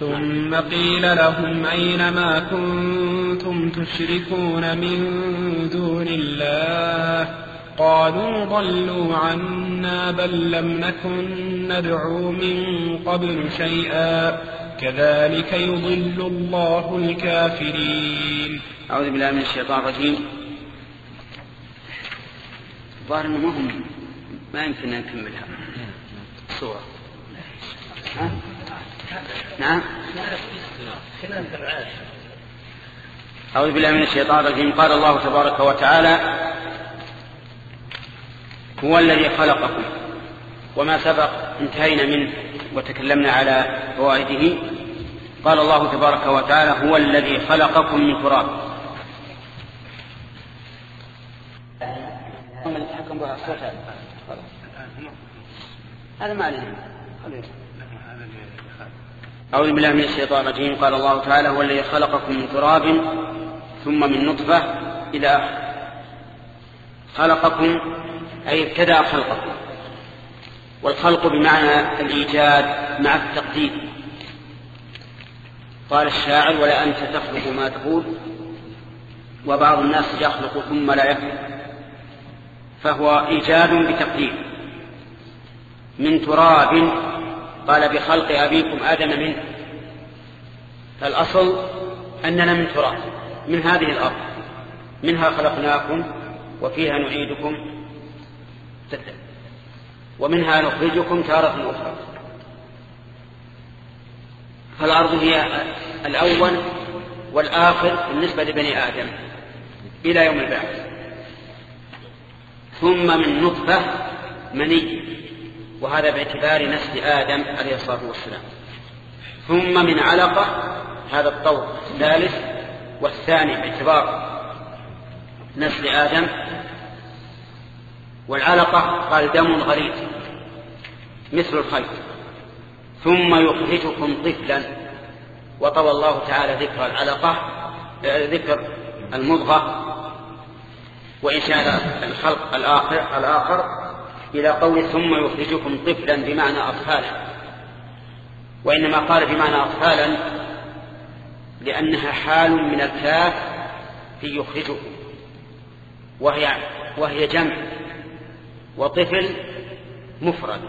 B: ثم قيل لهم أين ما كنتم تشركون من دون الله قالوا ضلوا عنا بل لم نكن ندعو من قبل شيئا كذلك يضل الله الكافرين أعوذ بالله من الشيطان الرجيم الظاهر انه
A: ما ما يمكن ان نكملها صورة
C: نعم أعوذ بالله من الشيطان الرجيم قال الله تبارك وتعالى
A: هو الذي خلقكم وما سبق انتهينا منه وتكلمنا على فوائده قال الله تبارك وتعالى هو الذي خلقكم من تراب
B: هذا ما
D: أعوذ بالله من الشيطان الرجيم قال الله تعالى هو الذي خلقكم من تراب
A: ثم من نطفة إلى آخر خلقكم أي ابتدأ خلقكم والخلق بمعنى الإيجاد مع التقدير قال الشاعر ولا أنت تخلق ما تقول وبعض الناس يخلق ثم لا يخلق فهو إيجاد بتقدير من تراب قال بخلق أبيكم آدم منه فالأصل أننا من تراب من هذه الأرض منها خلقناكم وفيها نعيدكم ومنها نخرجكم تارة أخرى فالأرض هي الأول والآخر بالنسبة لبني آدم إلى يوم البعث ثم من نطفة مني وهذا باعتبار نسل آدم عليه الصلاة والسلام ثم من علقة هذا الطور الثالث والثاني باعتبار نسل آدم والعلقة قال دم غليظ مثل الخيط ثم يخرجكم طفلا وطوى الله تعالى ذكر العلقة آه، ذكر المضغة شاء الخلق الآخر, الآخر إلى قول ثم يخرجكم طفلا بمعنى أطفالا وإنما قال بمعنى أطفالا لأنها حال من الكاف في يخرجكم وهي, وهي جمع وطفل مفرد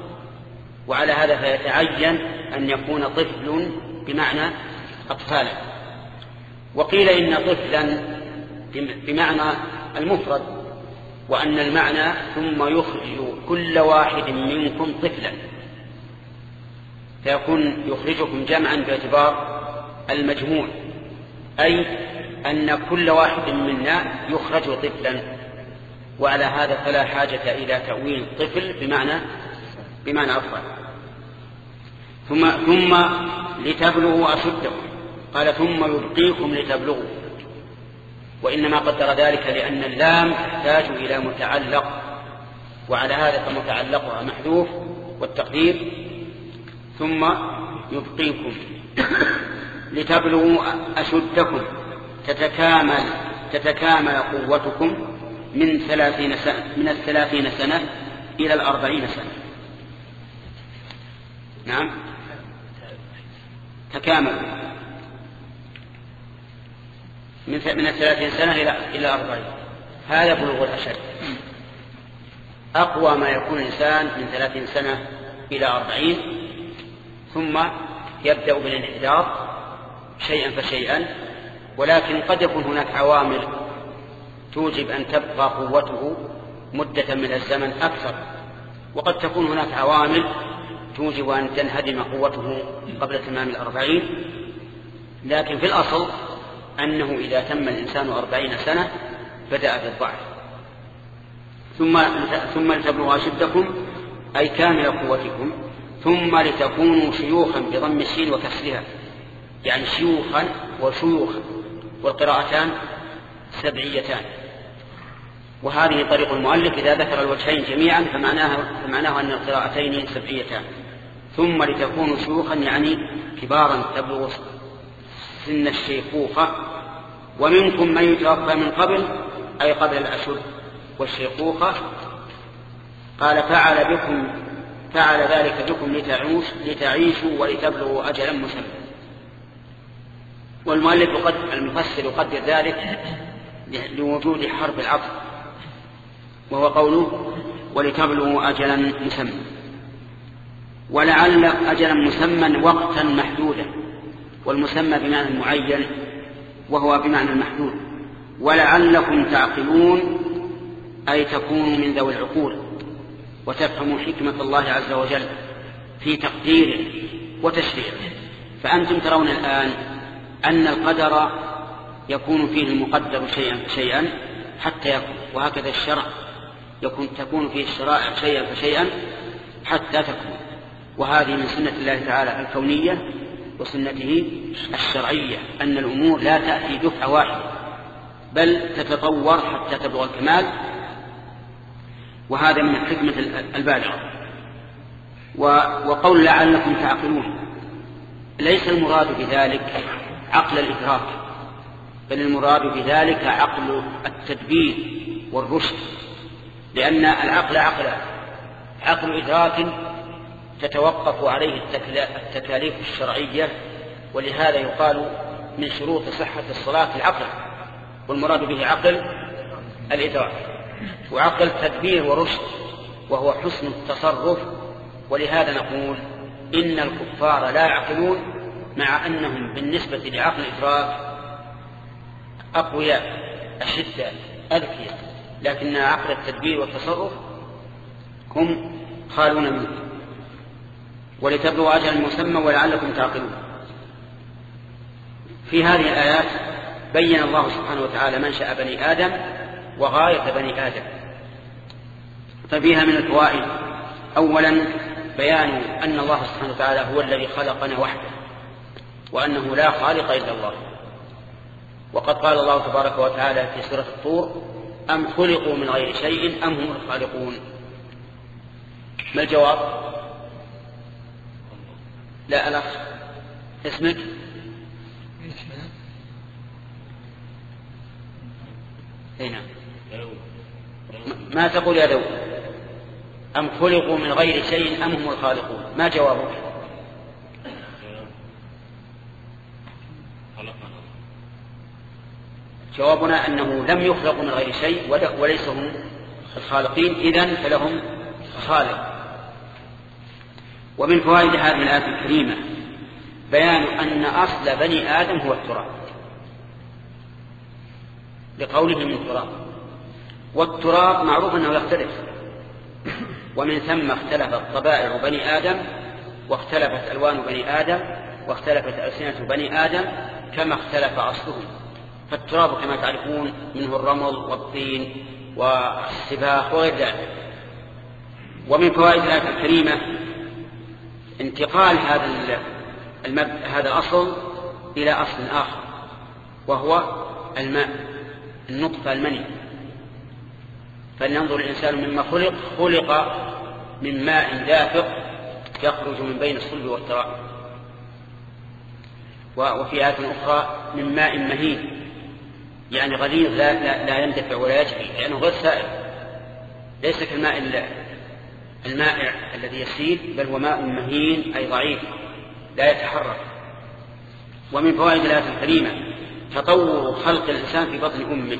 A: وعلى هذا فيتعين أن يكون طفل بمعنى أطفالا وقيل إن طفلا بمعنى المفرد وأن المعنى ثم يخرج كل واحد منكم طفلا فيكون يخرجكم جمعا باعتبار المجموع أي أن كل واحد منا يخرج طفلا وعلى هذا فلا حاجة إلى تأويل طفل بمعنى بمعنى أطفال ثم ثم لتبلغوا أشدكم قال ثم يبقيكم لتبلغوا وإنما قدر ذلك لأن اللام تحتاج إلى متعلق وعلى هذا فمتعلقها محذوف والتقدير ثم يبقيكم لتبلغوا أشدكم تتكامل تتكامل قوتكم من ثلاثين سنة من الثلاثين سنة إلى الأربعين سنة نعم تكامل من من الثلاثين سنة إلى إلى أربعين هذا بلوغ الأشد أقوى ما يكون الإنسان من ثلاثين سنة إلى أربعين ثم يبدأ بالانحدار شيئا فشيئا ولكن قد يكون هناك عوامل توجب أن تبقى قوته مدة من الزمن أكثر وقد تكون هناك عوامل توجب أن تنهدم قوته قبل تمام الأربعين لكن في الأصل أنه إذا تم الإنسان أربعين سنة بدأ في الضعف ثم ثم لتبلغ أشدكم أي كامل قوتكم ثم لتكونوا شيوخا بضم السين وكسرها يعني شيوخا وشيوخا والقراءتان سبعيتان وهذه طريق المؤلف إذا ذكر الوجهين جميعا فمعناه, فمعناه أن القراءتين سبعيتان ثم لتكونوا شيوخا يعني كبارا تبلغ سن الشيخوخة ومنكم من يتوفى من قبل أي قبل الأشد والشيخوخة قال فعل بكم فعل ذلك بكم لتعوش لتعيشوا ولتبلغوا أجلا مسمى والمؤلف قد المفسر يقدر ذلك لوجود حرب العطف وهو قوله ولتبلغوا أجلا مسمى ولعل أجلا مسمى وقتا محدودا والمسمى بمعنى معين وهو بمعنى المحدود ولعلكم تعقلون أي تكونوا من ذوي العقول وتفهموا حكمة الله عز وجل في تقديره وتشريعه فأنتم ترون الآن أن القدر يكون فيه المقدر شيئا, شيئا حتى يكون وهكذا الشرع يكون تكون فيه الشرائع شيئا فشيئا حتى تكمل وهذه من سنة الله تعالى الكونية وسنته الشرعية أن الأمور لا تأتي دفعة واحدة بل تتطور حتى تبلغ الكمال وهذا من الحكمة البالغة وقول لعلكم تعقلون ليس المراد بذلك عقل الإدراك بل المراد بذلك عقل التدبير والرشد لأن العقل عقل عقل إدراك تتوقف عليه التكاليف الشرعية ولهذا يقال من شروط صحة الصلاة العقل والمراد به عقل الإدراك وعقل تدبير ورشد وهو حسن التصرف ولهذا نقول إن الكفار لا يعقلون مع أنهم بالنسبة لعقل الإدراك أقوياء أشد أذكياء لكن عقل التدبير والتصرف هم خالون منه ولتبلغوا أجل مسمى ولعلكم تعقلون في هذه الآيات بين الله سبحانه وتعالى منشأ بني آدم وغاية بني آدم ففيها من الفوائد أولا بيان أن الله سبحانه وتعالى هو الذي خلقنا وحده وأنه لا خالق إلا الله وقد قال الله تبارك وتعالى في سورة الطور أم خلقوا من غير شيء أم هم الخالقون ما الجواب لا الأخ اسمك هنا إيه، نعم. ما تقول يا دو أم خلقوا من غير شيء أم هم الخالقون ما جوابك جوابنا أنه لم يخلقوا من غير شيء وليس هم الخالقين إذن فلهم خالق ومن فوائد هذه الآية الكريمة بيان أن أصل بني آدم هو التراب لقوله من التراب والتراب معروف أنه يختلف ومن ثم اختلفت طبائع بني آدم واختلفت ألوان بني آدم واختلفت ألسنة بني آدم كما اختلف أصلهم فالتراب كما تعرفون منه الرمل والطين والسباخ وغير ذلك ومن فوائد الآية الكريمة انتقال هذا المب... هذا الأصل إلى أصل آخر وهو الماء النطفة المني فلننظر الإنسان مما خلق خلق من ماء دافق يخرج من بين الصلب والتراب وفي آية أخرى من ماء مهين يعني غليظ لا, لا, لا يندفع ولا يجري لأنه غير سائل ليس كالماء المائع الذي يسيل بل هو ماء مهين أي ضعيف لا يتحرك ومن فوائد الآية الكريمة تطور خلق الإنسان في بطن أمه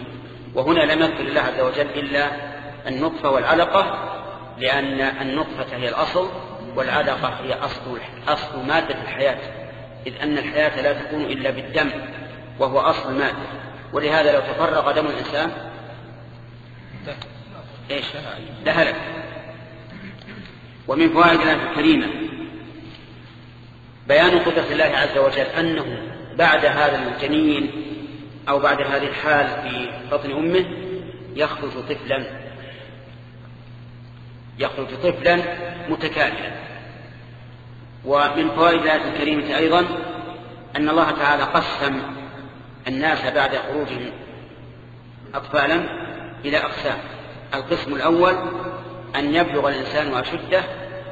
A: وهنا لم يذكر الله عز وجل إلا النطفة والعلقة لأن النطفة هي الأصل والعلقة هي أصل, أصل مادة الحياة إذ أن الحياة لا تكون إلا بالدم وهو أصل مادة ولهذا لو تفرغ دم الإنسان
C: إيش دهلك
A: ومن فوائد الآية الكريمة بيان قدرة الله عز وجل أنه بعد هذا الجنين أو بعد هذه الحال في بطن أمه يخرج طفلا يخرج طفلا متكاملا ومن فوائد الآية الكريمة أيضا أن الله تعالى قسم الناس بعد خروجهم أطفالا إلى أقسام القسم الأول أن يبلغ الإنسان أشده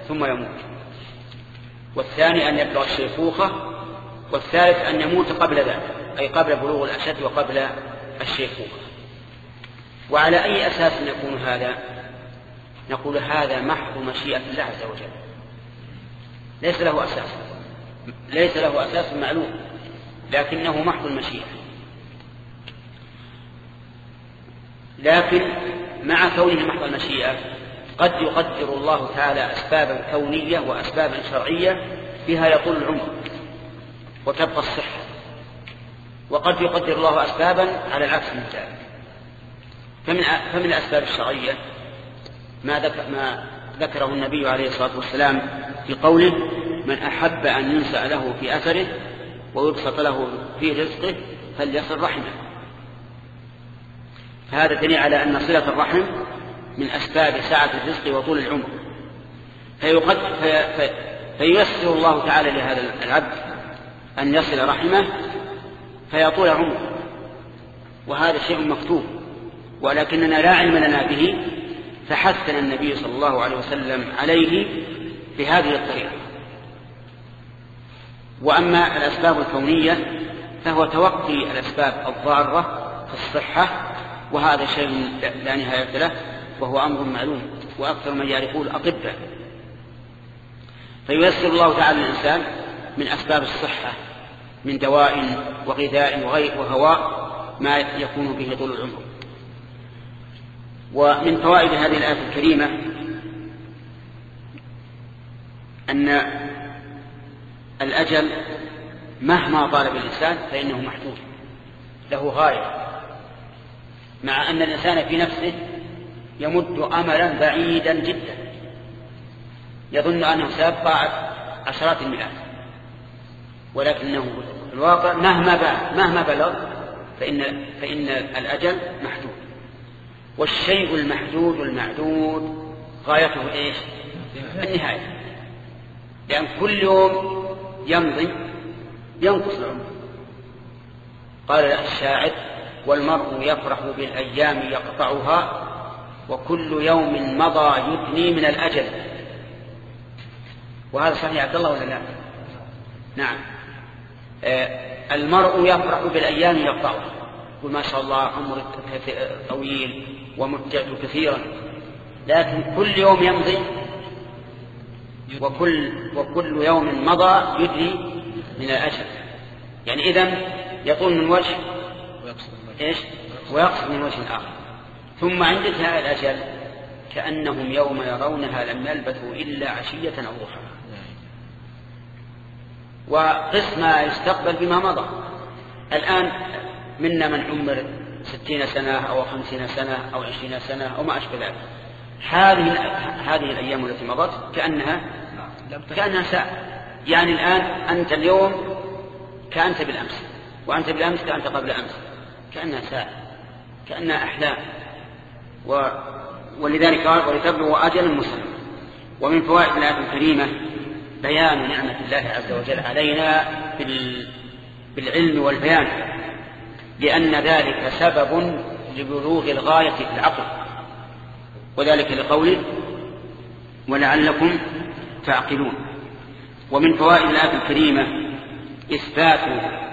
A: ثم يموت والثاني أن يبلغ الشيخوخة والثالث أن يموت قبل ذلك أي قبل بلوغ الأشد وقبل الشيخوخة وعلى أي أساس يكون هذا نقول هذا محض مشيئة الله عز وجل ليس له أساس ليس له أساس معلوم لكنه محض المشيئة لكن مع كونه محض المشيئة قد يقدر الله تعالى أسبابا كونية وأسبابا شرعية بها يطول العمر وتبقى الصحة وقد يقدر الله أسبابا على العكس من ذلك فمن فمن الأسباب الشرعية ما ذكر ما ذكره النبي عليه الصلاة والسلام في قوله من أحب أن ينسأ له في أثره ويبسط له في رزقه فليصل رحمه فهذا دليل على أن صلة الرحم من أسباب سعة الرزق وطول العمر فيقد في في فييسر الله تعالى لهذا العبد أن يصل رحمه فيطول عمره وهذا شيء مكتوب ولكننا لا علم لنا به فحثنا النبي صلى الله عليه وسلم عليه بهذه الطريقة وأما الأسباب الكونية فهو توقي الأسباب الضارة في الصحة وهذا شيء لا نهاية له وهو أمر معلوم وأكثر من يعرفه الأطباء فييسر الله تعالى الإنسان من أسباب الصحة من دواء وغذاء وهواء ما يكون به طول العمر ومن فوائد هذه الآية الكريمة أن الأجل مهما طالب الإنسان فإنه محدود له غاية مع أن الإنسان في نفسه يمد أملا بعيدا جدا يظن أنه سيبقى عشرات المئات ولكنه في الواقع مهما مهما بلغ فإن, فإن الأجل محدود والشيء المحدود المعدود غايته إيش النهاية لأن كل يوم يمضي ينقص العمر قال الشاعر والمرء يفرح بالأيام يقطعها وكل يوم مضى يثني من الأجل وهذا صحيح عبد الله ولا لا نعم آه، المرء يفرح بالأيام يقطعها يقول ما شاء الله عمر طويل ومتعت كثيرا لكن كل يوم يمضي وكل, وكل يوم مضى يدري من الأجل يعني إذا يطول من وجه إيش ويقصد من وجه آخر ثم عند انتهاء الأجل كأنهم يوم يرونها لم يلبثوا إلا عشية أو ضحاها وقسم يستقبل بما مضى الآن منا من عمر ستين سنة أو خمسين سنة أو عشرين سنة أو ما أشبه ذلك هذه هذه الأيام التي مضت كأنها كأنها ساعة يعني الآن أنت اليوم كأنت بالأمس وأنت بالأمس كأنت قبل أمس كأنها ساعة كأنها أحلام و... ولذلك قال ولتبلغ أجل مسلما ومن فوائد الآية الكريمة بيان نعمة الله عز وجل علينا بال... بالعلم والبيان لأن ذلك سبب لبلوغ الغاية في العقل وذلك لقوله ولعلكم تعقلون ومن فوائد الآية الكريمة إثبات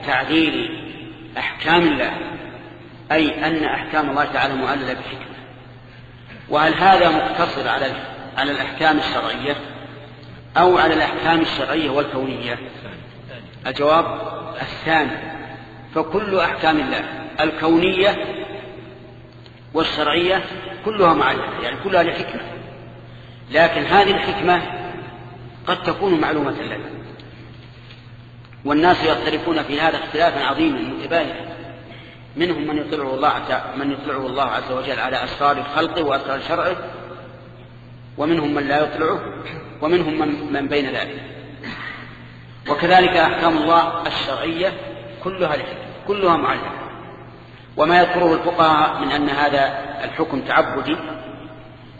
A: تعديل أحكام الله أي أن أحكام الله تعالى معللة بحكمة وهل هذا مقتصر على على الأحكام الشرعية أو على الأحكام الشرعية والكونية الجواب الثاني فكل أحكام الله الكونية والشرعية كلها معلومة يعني كلها لحكمة لكن هذه الحكمة قد تكون معلومة لنا والناس يختلفون في هذا اختلافا عظيما متباينا منهم من يطلعه الله من يطلعه الله عز وجل على أسرار خلقه وأسرار شرعه ومنهم من لا يطلعه ومنهم من, من بين ذلك وكذلك أحكام الله الشرعية كلها لحكم كلها معلمة وما يذكره الفقهاء من أن هذا الحكم تعبدي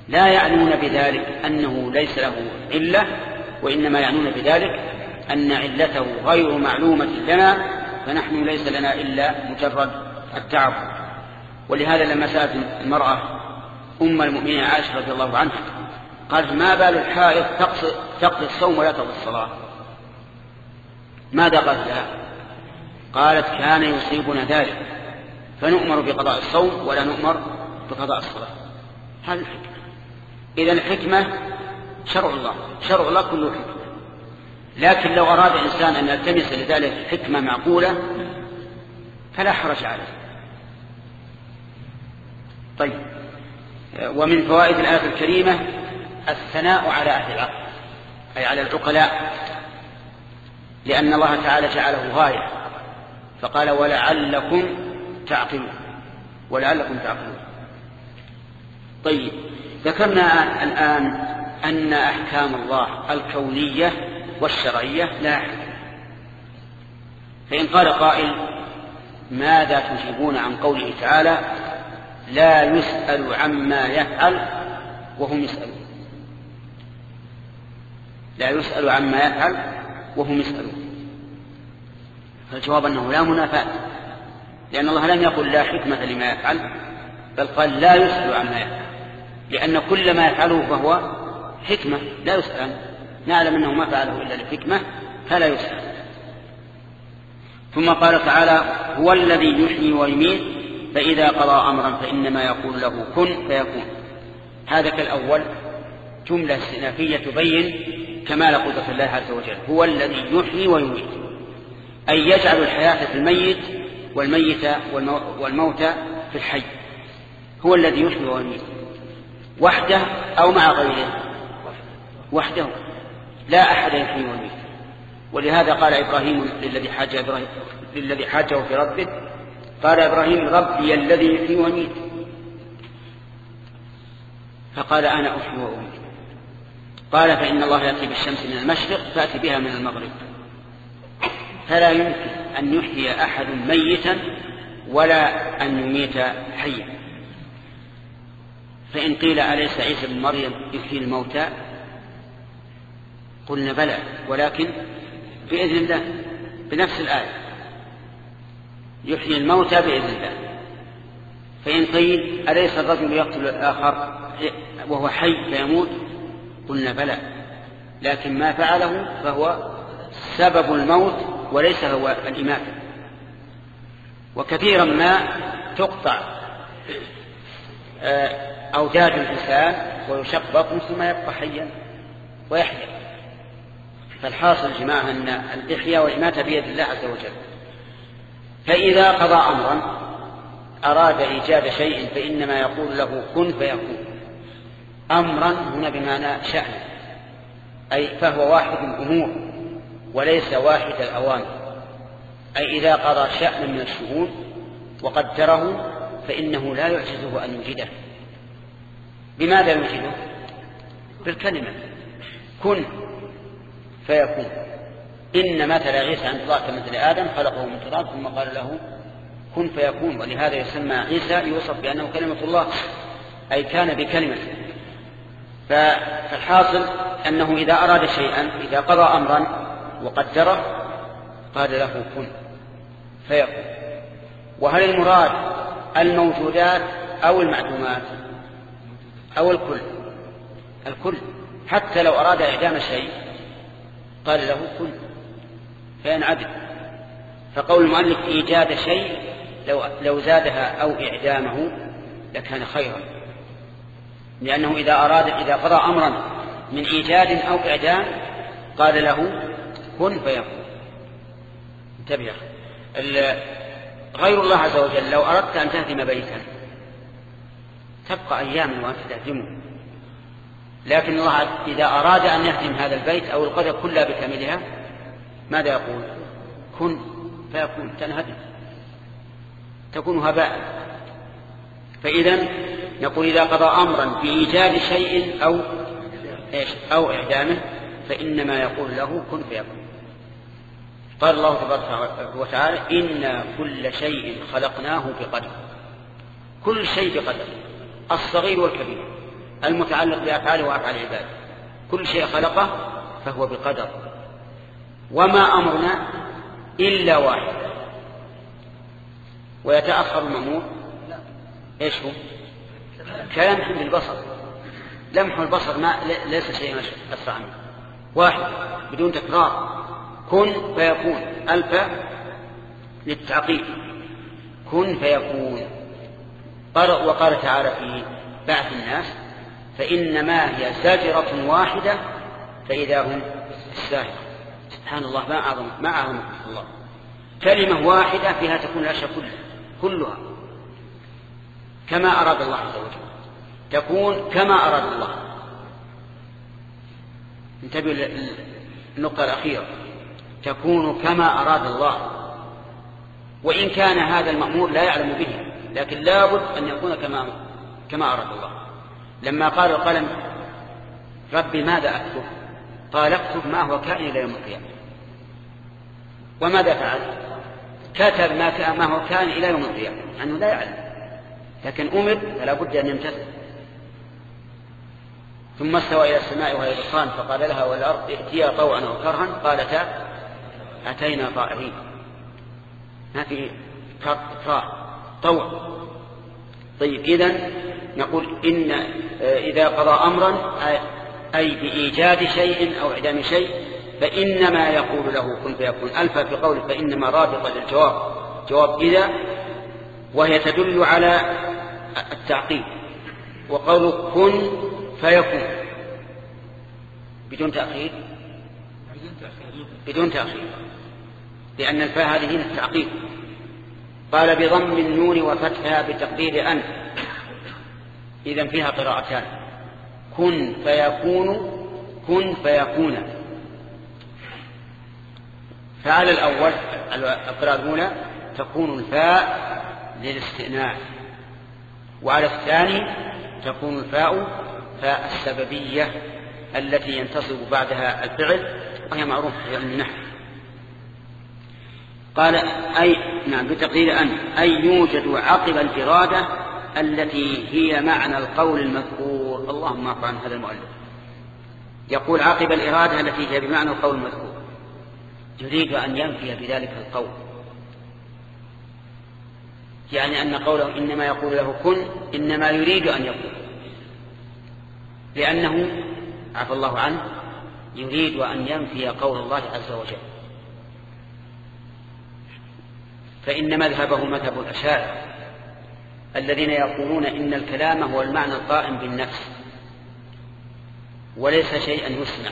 A: لا يعنون بذلك أنه ليس له علة وإنما يعنون بذلك أن علته غير معلومة لنا فنحن ليس لنا إلا مجرد التعب ولهذا لما سألت المرأة أم المؤمنين عائشة رضي الله عنها قالت ما بال الحائض تقضي الصوم ولا تقضي الصلاة ماذا قالت لها قالت كان يصيبنا ذلك فنؤمر بقضاء الصوم ولا نؤمر بقضاء الصلاة هذه الحكمة إذا الحكمة شرع الله شرع الله كله حكمة لكن لو أراد إنسان أن يلتمس لذلك حكمة معقولة فلا حرج عليه طيب ومن فوائد الآية الكريمة الثناء على أهل العقل أي على العقلاء لأن الله تعالى جعله غاية فقال ولعلكم تعقلون ولعلكم تعقلون طيب ذكرنا الآن أن أحكام الله الكونية والشرعية لا احد فإن قال قائل ماذا تجيبون عن قوله تعالى لا يسأل عما يفعل وهم يسألون لا يسأل عما يفعل وهم يسألون فالجواب أنه لا منافاة لأن الله لم يقل لا حكمة لما يفعل بل قال لا يسأل عما يفعل لأن كل ما يفعله فهو حكمة لا يسأل نعلم أنه ما فعله إلا لحكمة فلا يسأل ثم قال تعالى هو الذي يحيي ويميت فإذا قضى أمرا فإنما يقول له كن فيكون هذا كالأول جملة استئنافية تبين كمال قدرة الله عز وجل هو الذي يحيي ويميت أي يجعل الحياة في الميت والميت والموت في الحي هو الذي يحيي ويميت وحده أو مع غيره وحده لا أحد يحيي ويميت ولهذا قال إبراهيم للذي حاجه, إبراهيم للذي حاجه في ربه قال إبراهيم ربي الذي يحيي ويميت فقال أنا أحيي وأميت قال فإن الله يأتي بالشمس من المشرق فأتي بها من المغرب فلا يمكن أن يحيي أحد ميتا ولا أن يميت حيا فإن قيل أليس عيسى بن مريم يحيي الموتى قلنا بلى ولكن بإذن الله بنفس الآية يحيي الموتى بإذن الله فإن قيل أليس الرجل يقتل الآخر وهو حي فيموت قلنا بلى لكن ما فعله فهو سبب الموت وليس هو الإماتة وكثيرا ما تقطع آه، أوجاج الإنسان ويشق بطن ثم يبقى حيا ويحيا فالحاصل جماعة أن الإحياء والإماتة بيد الله عز وجل فإذا قضى أمرا أراد إيجاد شيء فإنما يقول له كن فيكون أمرا هنا بمعنى شأن أي فهو واحد الأمور وليس واحد الأوامر أي إذا قضى شأن من الشؤون وقدره فإنه لا يعجزه أن يجده بماذا يجده بالكلمة كن فيكون إن مثل عيسى عند الله كمثل آدم خلقه من تراب ثم قال له كن فيكون ولهذا يسمى عيسى يوصف بأنه كلمة الله أي كان بكلمة فالحاصل أنه إذا أراد شيئا إذا قضى أمرا وقدره قال له كن فيكون وهل المراد الموجودات أو المعدومات أو الكل الكل حتى لو أراد إعدام شيء قال له كن فينعدل فقول المؤلف إيجاد شيء لو, لو زادها أو إعدامه لكان خيرا لأنه إذا أراد إذا قضى أمرا من إيجاد أو إعدام قال له كن فيكون انتبه غير الله عز وجل لو أردت أن تهدم بيتا تبقى أياما وأنت تهدمه لكن الله إذا أراد أن يهدم هذا البيت أو القدر كلها بكاملها ماذا يقول كن فيكون تنهدم تكون هباء فإذا نقول إذا قضى أمرا بإيجاد شيء أو إيش أو إعدامه فإنما يقول له كن فيكون قال الله تبارك وتعالى إنا كل شيء خلقناه بقدر كل شيء بقدر الصغير والكبير المتعلق بأفعاله وأفعال العباد كل شيء خلقه فهو بقدر وما أمرنا إلا واحد ويتأخر المأمور إيش هو كلمح بالبصر لمح البصر ما ليس شيء أسرع منه واحد بدون تكرار كن فيكون ألف للتعقيد كن فيكون وقال تعالى في بعث الناس فإنما هي زجرة واحدة فإذا هم الساهرة سبحان الله ما أعظم ما أعظم الله كلمة واحدة فيها تكون الأشياء كلها كلها كما أراد الله عز وجل تكون كما أراد الله انتبه للنقطة الأخيرة تكون كما أراد الله وإن كان هذا المأمور لا يعلم به لكن لابد أن يكون كما كما أراد الله لما قال القلم ربي ماذا أكتب قال اكتب ما هو كائن إلى يوم القيامة وماذا فعل كتب ما ما هو كائن إلى يوم القيامة أنه لا يعلم لكن أمر فلا بد أن يمتثل ثم استوى إلى السماء وهي دخان فقال لها والأرض ائتيا طوعا أو كرها قالتا أتينا طائعين ما في طاع طوع طيب إذا نقول إن آه، إذا قضى أمرا آية. أي بإيجاد شيء أو إعدام شيء فإنما يقول له كن فيكون ألفا في قول فإنما رابطة للجواب جواب إذا وهي تدل على التعقيد وقول كن فيكون بدون تأخير بدون تأخير لأن الفاء هذه هنا التعقيد قال بضم النون وفتحها بتقدير أن إذا فيها قراءتان كن فيكون كن فيكون
D: فعلى الأول
A: القراءة تكون الفاء للاستئناف وعلى الثاني تكون الفاء فاء السببية التي ينتصب بعدها الفعل وهي معروفة في علم النحو قال أي نعم بتقدير أن أي يوجد عقب الإرادة التي هي معنى القول المذكور اللهم اعف عن هذا المؤلف يقول عقب الإرادة التي هي بمعنى القول المذكور يريد أن ينفي بذلك القول يعني أن قوله إنما يقول له كن إنما يريد أن يقول لأنه عفى الله عنه يريد أن ينفي قول الله عز وجل فإن مذهبه مذهب الأشاعرة الذين يقولون إن الكلام هو المعنى القائم بالنفس وليس شيئا يسمع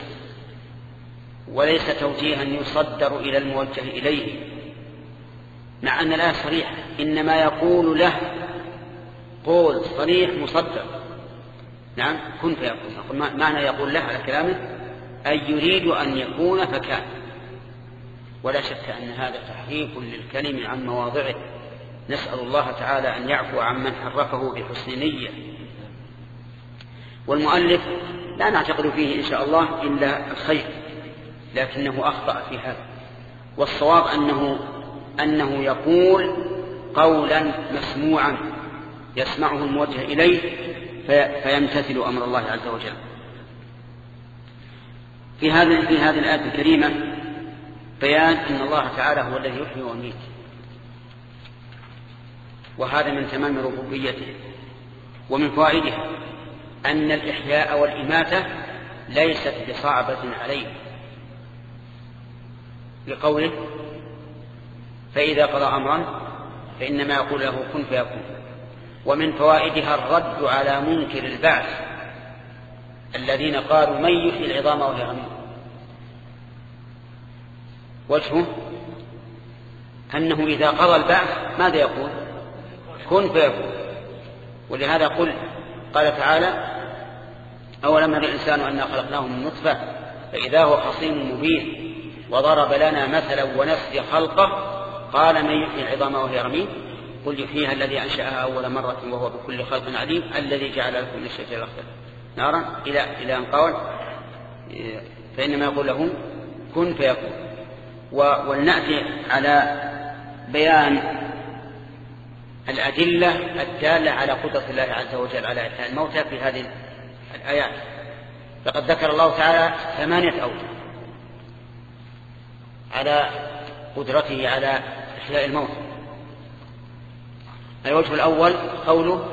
A: وليس توجيها يصدر إلى الموجه إليه مع أن الآية صريحة إنما يقول له قول صريح مصدر نعم كن فيقول معنى يقول له على كلامه أي يريد أن يكون فكان ولا شك أن هذا تحريف للكلم عن مواضعه نسأل الله تعالى أن يعفو عمن حرفه بحسن نية والمؤلف لا نعتقد فيه إن شاء الله إلا الخير لكنه أخطأ في هذا والصواب أنه, أنه يقول قولا مسموعا يسمعه الموجه إليه في فيمتثل أمر الله عز وجل في هذه في هذه الآية الكريمة بيان أن الله تعالى هو الذي يحيي ويميت وهذا من تمام ربوبيته ومن فوائدها أن الإحياء والإماتة ليست بصعبة عليه لقوله فإذا قضى أمرا فإنما يقول له كن فيكون ومن فوائدها الرد على منكر البعث الذين قالوا من يحيي العظام وهي رميم وجهه أنه إذا قضى البعث ماذا يقول كن فيكون ولهذا قل قال تعالى أولم يرى الإنسان أنا خلقناه من نطفة فإذا هو خصيم مبين وضرب لنا مثلا ونسي خلقه قال من يحيي العظام وهي رميم قل يحييها الذي أنشأها أول مرة وهو بكل خلق عليم الذي جعل لكم من الشجر الأخضر نارا إلى إلى أن قال فإنما يقول له كن فيكون ولنأتي على بيان الأدلة الدالة على قدرة الله عز وجل على إحياء الموتى في هذه الآيات فقد ذكر الله تعالى ثمانية أوجه على قدرته على إحياء الموتى الوجه الأول قوله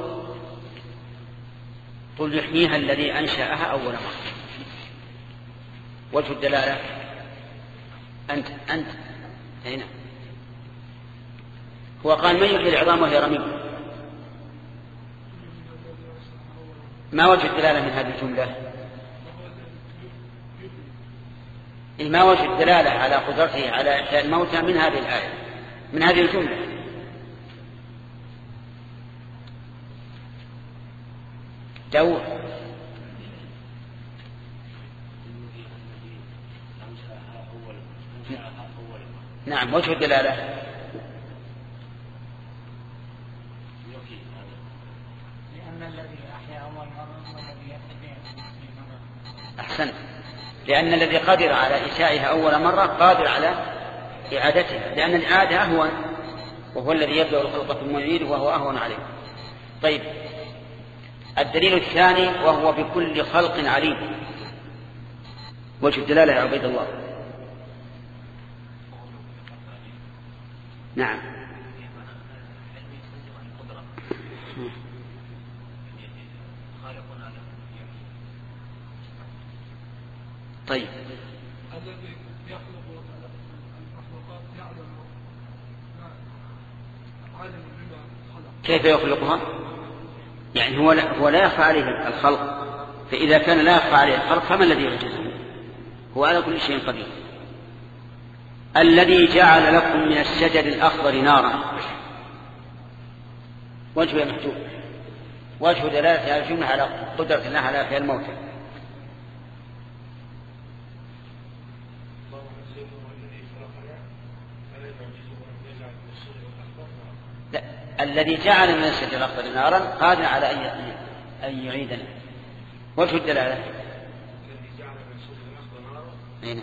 A: قل يحميها الذي أنشأها أول مرة وجه الدلالة أنت أنت هنا وقال من يحيي العظام وهي رميم ما وجه الدلالة من هذه الجملة ما وجه الدلالة على قدرته على إحياء الموتى من هذه الآية من هذه الجملة جو
B: نعم وجه الدلالة
A: أحسنت لأن الذي قدر على إنشائها أول مرة قادر على إعادتها لأن الإعادة أهون وهو الذي يبدأ الخلق ثم يعيده وهو أهون عليه طيب الدليل الثاني وهو بكل خلق عليم وجه الدلالة يا عبيد الله نعم طيب الذي كيف يخلقها؟ يعني هو لا, هو لا يخفى عليه الخلق فإذا كان لا يخفى عليه الخلق فما الذي يعجزه؟ هو على كل شيء قدير
D: الذي جعل لكم
A: من الشجر الأخضر نارا وجه محجوب
B: وجه دلالة الجملة على قدرة الله على أحياء الموتى
C: الذي جعل من الشجر الأخضر نارا قادر على
A: أن يعيدنا وش الدلالة؟
B: الذي جعل من الشجر الأخضر نارا أي نعم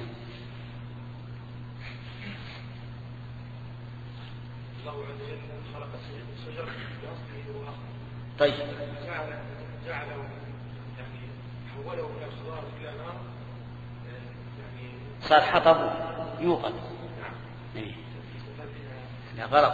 B: طيب جعل جعله يعني حوله من الخضار الى نار يعني صار حطب يوقد نعم لا غلط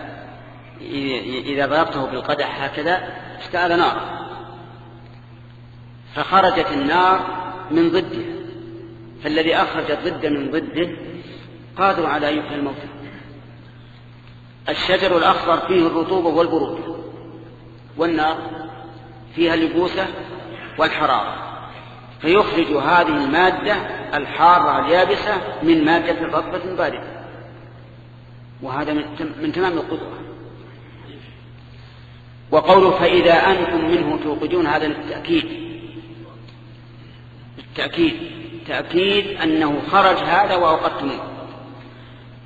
A: إذا ضربته بالقدح هكذا اشتعل نار فخرجت النار من ضده فالذي أخرج الضد من ضده قادر على أن يحيي الموت الشجر الأخضر فيه الرطوبة والبرودة والنار فيها اليبوسة والحرارة فيخرج هذه المادة الحارة اليابسة من مادة رطبة باردة وهذا من تمام القدرة وقوله فإذا أنتم منه توقدون هذا التأكيد التأكيد تأكيد أنه خرج هذا وأوقدتموه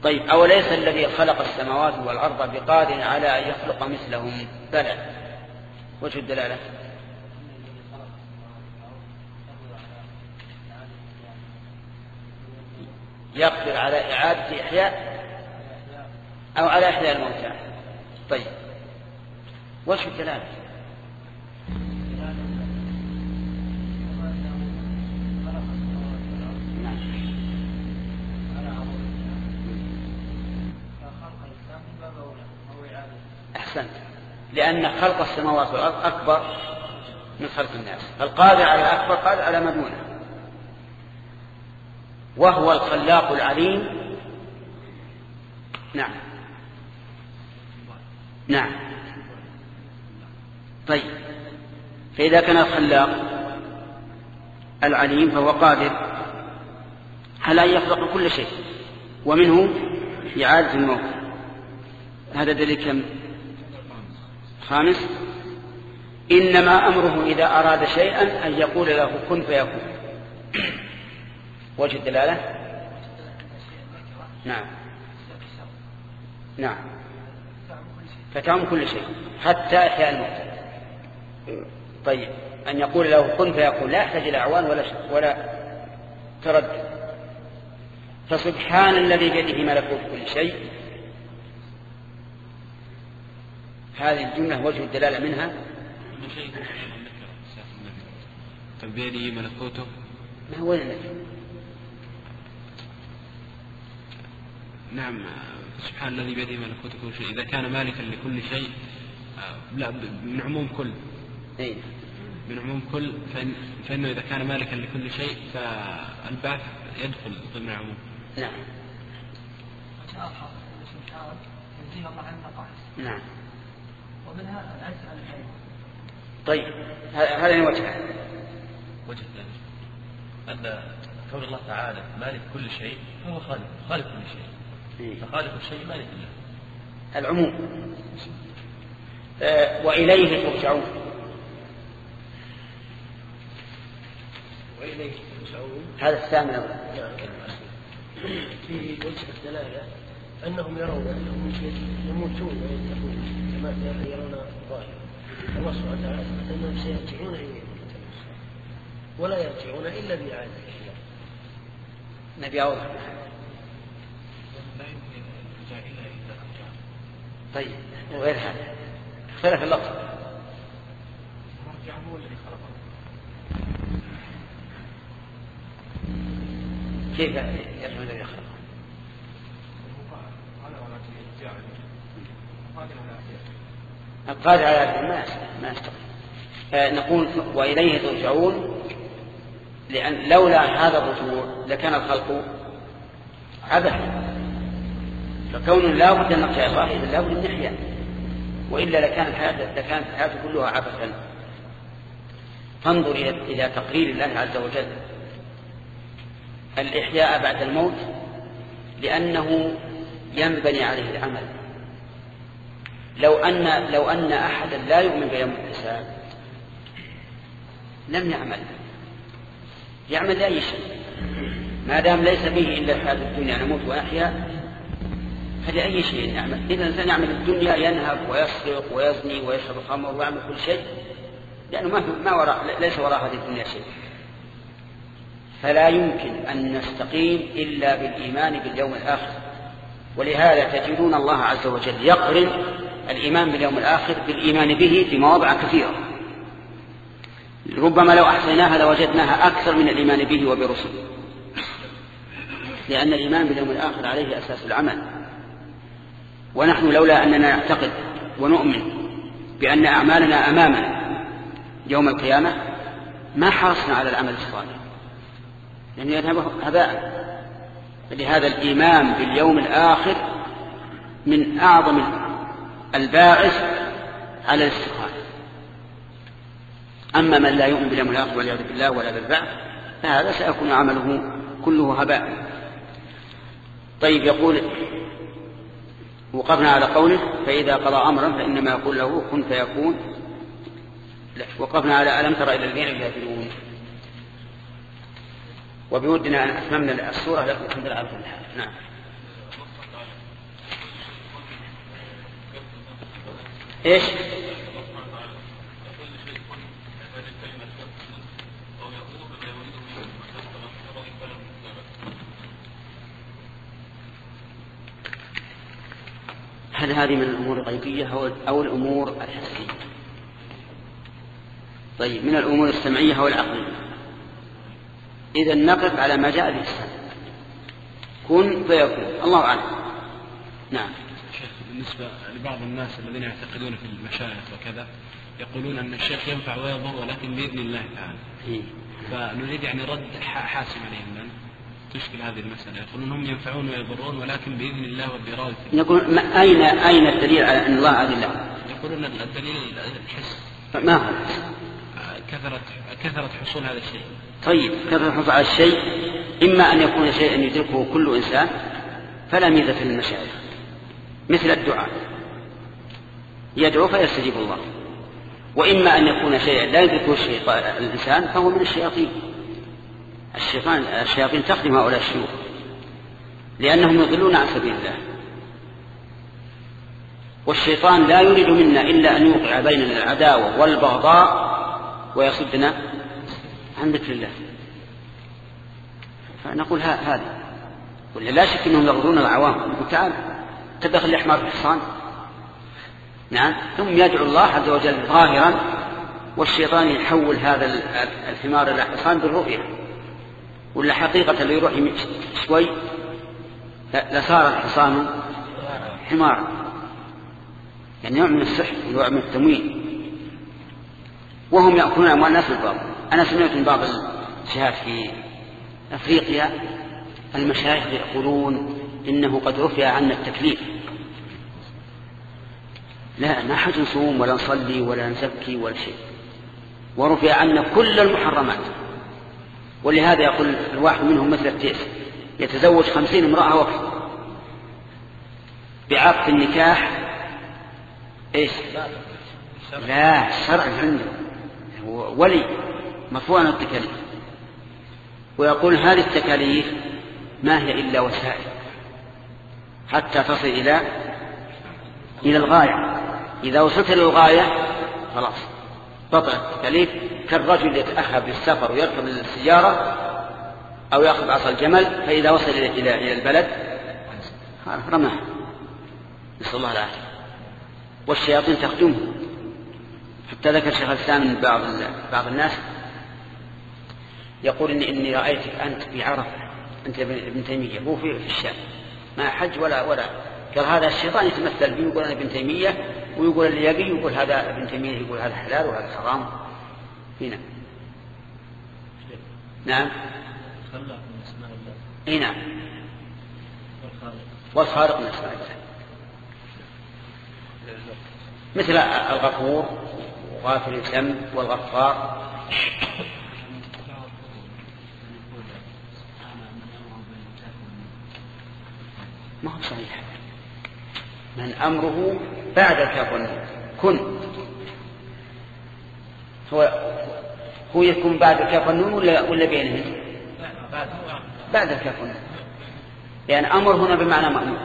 A: طيب أوليس الذي خلق السماوات والأرض بقادر على أن يخلق مثلهم بلى وجه الدلالة
C: يقدر على إعادة إحياء أو على إحياء الموتى طيب
A: وش الدلاله نعم.
B: أحسنت لأن خلق السماوات والأرض أكبر من خلق الناس فالقادر على
A: أكبر قادر على ما دونه وهو الخلاق العليم نعم نعم طيب فإذا كان الخلاق العليم فهو قادر على أن يخلق كل شيء ومنه إعادة الموت هذا دليل كم خامس إنما أمره إذا أراد شيئا أن يقول له كن فيكون وجه الدلالة نعم نعم فتعم كل شيء حتى إحياء الموت طيب أن يقول له كن فيقول لا يحتاج إلى أعوان ولا, ولا تردد فسبحان الذي بيده ملكوت كل شيء هذه الجملة وجه الدلالة منها
B: طيب، بيده ملكوته ما هو نعم سبحان الذي بيده ملكوت كل شيء إذا كان مالكا لكل شيء آه، لا من عموم كل إيه. من عموم كل فإن فإنه إذا كان مالكا لكل شيء فالبعث يدخل ضمن العموم. نعم. نعم.
C: ومنها الحيوان.
B: طيب هذا يعني وجهان. وجه ثاني أن كون الله تعالى مالك كل شيء فهو خالق خالق كل شيء. إيه. فخالق الشيء مالك له.
A: العموم. آه وإليه ترجعون.
B: هذا الثامن في وجه الدلالة أنهم يرون أنهم يموتون ويتقون كما يرون الظاهر الله سبحانه وتعالى أنهم سيرجعون إليه ولا يرجعون إلا بإعادة الكلام نبي أوضح
D: طيب وغير هذا اختلف اللفظ
B: هو الذي خلقه
C: كيف يرجو الذي خلقه؟
A: القادر على ما ما يستطيع آه، نقول واليه ترجعون لان لولا هذا الرجوع لكان الخلق عبثا فكون لا بد ان نرجع الله اذا لا بد نحيا والا لكانت الحياه لكانت الحياه كلها عبثا فانظر الى تقرير الله عز وجل الإحياء بعد الموت لأنه ينبني عليه العمل لو أن, لو أن أحدا لا يؤمن بيوم الحساب لم يعمل يعمل أي شيء ما دام ليس به إلا هذه الدنيا نموت وأحيا فلأي شيء نعمل إذا الإنسان يعمل الدنيا ينهب ويسرق ويزني ويشرب الخمر ويعمل كل شيء لأنه ما, ما وراء ليس وراء هذه الدنيا شيء فلا يمكن أن نستقيم إلا بالإيمان باليوم الآخر ولهذا تجدون الله عز وجل يقرن الإيمان باليوم الآخر بالإيمان به في مواضع كثيرة ربما لو أحصيناها لوجدناها أكثر من الإيمان به وبرسله لأن الإيمان باليوم الآخر عليه أساس العمل ونحن لولا أننا نعتقد ونؤمن بأن أعمالنا أمامنا يوم القيامة ما حرصنا على العمل الصالح لن يذهب هباء فلهذا الإيمان باليوم الآخر من أعظم الباعث على الاستقامة أما من لا يؤمن باليوم الآخر والعياذ بالله ولا بالبعث فهذا سيكون عمله كله هباء طيب يقول وقفنا على قوله فإذا قضى أمرا فإنما يقول له كن فيكون لا وقفنا على ألم ترى إلى الذين يجادلون وبودنا أن أتممنا الصورة لكم الحمد لله على كل حال نعم إيش؟ هل هذه من الأمور الغيبية أو الأمور الحسية طيب من الأمور السمعية أو العقلية إذا نقف على ما جاء به السلام كن فيكون
B: الله أعلم نعم شيخ بالنسبة لبعض الناس الذين يعتقدون في المشايخ وكذا يقولون أن الشيخ ينفع ويضر ولكن بإذن الله تعالى إيه. فنريد يعني رد حاسم عليهم من تشكل هذه المسألة يقولون هم ينفعون ويضرون ولكن بإذن الله وبإرادة نقول أين أين الدليل على أن الله عادل له؟ يقولون الدليل الحس ما هو؟ كثرة آه، كثرة حصول هذا الشيء طيب كثرة الحرص على الشيء إما أن يكون شيئا
A: يدركه كل إنسان فلا ميزة للمشايخ مثل الدعاء يدعو فيستجيب الله وإما أن يكون شيئا لا يدركه الشيطان الإنسان فهو من الشياطين الشيطان الشياطين تخدم هؤلاء الشيوخ لأنهم يضلون عن سبيل الله والشيطان لا يريد منا إلا أن يوقع بيننا العداوة والبغضاء ويصدنا عن ذكر الله فنقول هذا ولا شك انهم يغضون العوام يقول تعال تدخل الاحمر في الحصان نعم ثم يدعو الله عز وجل ظاهرا والشيطان يحول هذا الحمار الى حصان بالرؤيه ولا حقيقه اللي يروح شوي لصار الحصان حمارا يعني نوع من السحر ونوع من التمويل وهم ياكلون اموال الناس بالباطل أنا سمعت من بعض
C: الجهات
A: في أفريقيا المشايخ يقولون إنه قد رفع عنا التكليف لا ما حد نصوم ولا نصلي ولا نزكي ولا شيء ورفع عنا كل المحرمات ولهذا يقول الواحد منهم مثل التيس يتزوج خمسين امرأة وقت بعقد النكاح ايش لا شرع عنده ولي مفهوم عن التكاليف ويقول هذه التكاليف ما هي إلا وسائل حتى تصل إلى إلى الغاية إذا وصلت للغاية خلاص بطلت التكاليف كالرجل يتأهب بالسفر ويركب السيارة أو يأخذ عصا الجمل فإذا وصل إلى, إلى, البلد رمح نسأل الله العافية والشياطين تخدمه حتى ذكر شيخ الإسلام بعض بعض الناس يقول إني, إني رأيتك أنت بعرفة أنت ابن تيمية هو في الشام ما حج ولا ولا قال هذا الشيطان يتمثل بي ويقول أنا ابن تيمية ويقول اللي يبي يقول هذا ابن تيمية يقول هذا حلال وهذا حرام هنا
C: نعم هنا من اسماء الله اي نعم
A: والخالق من اسماء الله مثل الغفور وغافر الذنب والغفار ما هو صحيح من أمره بعد كن كن هو هو يكون بعد كفن ولا ولا بينه بعد كفن لأن أمر هنا بمعنى مأمور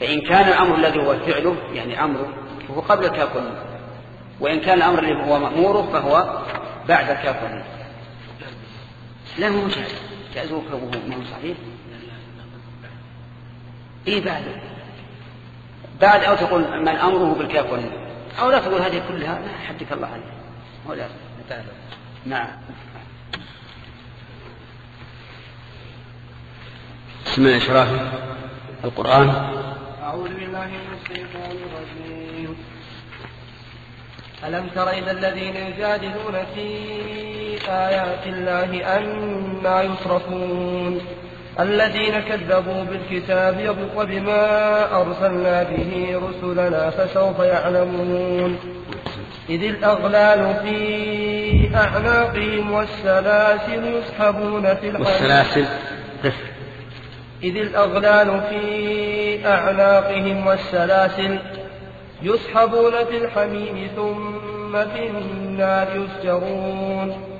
A: فإن كان الأمر الذي هو فعله يعني أمره فهو قبل كفن
C: وإن كان الأمر الذي هو مأموره فهو بعد
A: كفن لا هو جائز جائز وهو صحيح إيه بعد بعد أو تقول من أمره بالكاف أو لا تقول هذه كلها حدك الله عنها هو لازم نعم
B: بسم الله إشراف
D: القرآن أعوذ بالله من الشيطان الرجيم ألم تر إلى الذين يجادلون في آيات الله أنا يصرفون الذين كذبوا بالكتاب وبما أرسلنا به رسلنا فسوف يعلمون إذ الأغلال في أعناقهم والسلاسل يسحبون في والسلاسل إذ الأغلال في أعناقهم والسلاسل يسحبون في الحميم ثم في النار يسجرون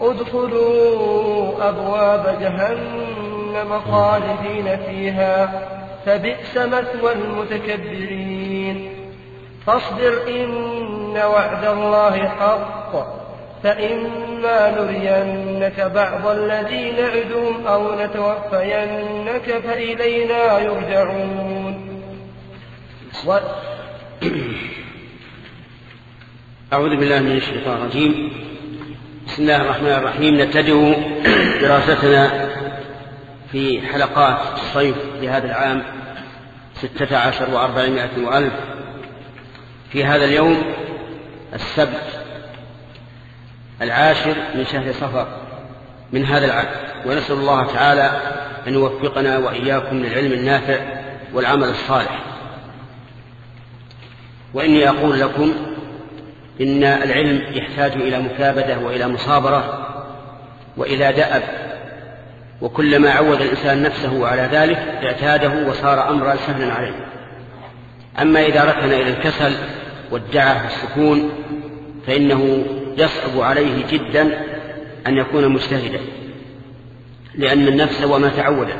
D: ادخلوا أبواب جهنم خالدين فيها فبئس مثوى المتكبرين فاصبر إن وعد الله حق فإما نرينك بعض الذي نعدهم أو نتوفينك فإلينا يرجعون و...
A: أعوذ بالله من الشيطان الرجيم بسم الله الرحمن الرحيم نبتدئ <clears throat> دراستنا في حلقات الصيف لهذا العام ستة عشر وأربعمائة وألف في هذا اليوم السبت العاشر من شهر صفر من هذا العام ونسأل الله تعالى أن يوفقنا وإياكم للعلم النافع والعمل الصالح وإني أقول لكم إن العلم يحتاج إلى مكابدة وإلى مصابرة وإلى دأب وكلما عود الإنسان نفسه على ذلك اعتاده وصار أمرا سهلا عليه أما إذا ركن إلى الكسل والدعة والسكون فإنه يصعب عليه جدا أن يكون مجتهدا لأن النفس وما تعودت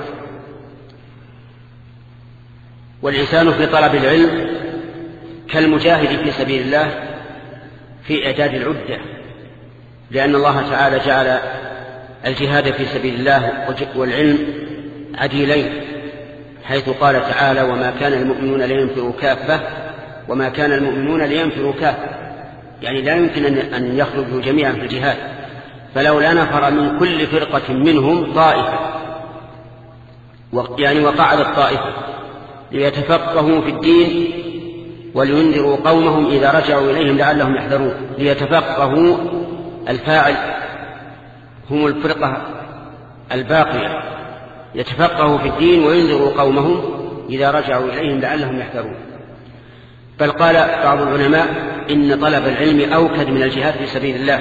A: والإنسان في طلب العلم كالمجاهد في سبيل الله في إعداد العدة لأن الله تعالى جعل الجهاد في سبيل الله والعلم عديلين حيث قال تعالى وما كان المؤمنون لينفروا كافة وما كان المؤمنون لينفروا كافة يعني لا يمكن أن يخرجوا جميعا في الجهاد فلولا نفر من كل فرقة منهم طائفة يعني وقعد الطائفة ليتفقهوا في الدين ولينذروا قومهم إذا رجعوا إليهم لعلهم يحذرون ليتفقهوا الفاعل هم الفرقة الباقية يتفقهوا في الدين وينذروا قومهم إذا رجعوا إليهم لعلهم يحذرون بل قال بعض العلماء إن طلب العلم أوكد من الجهاد في سبيل الله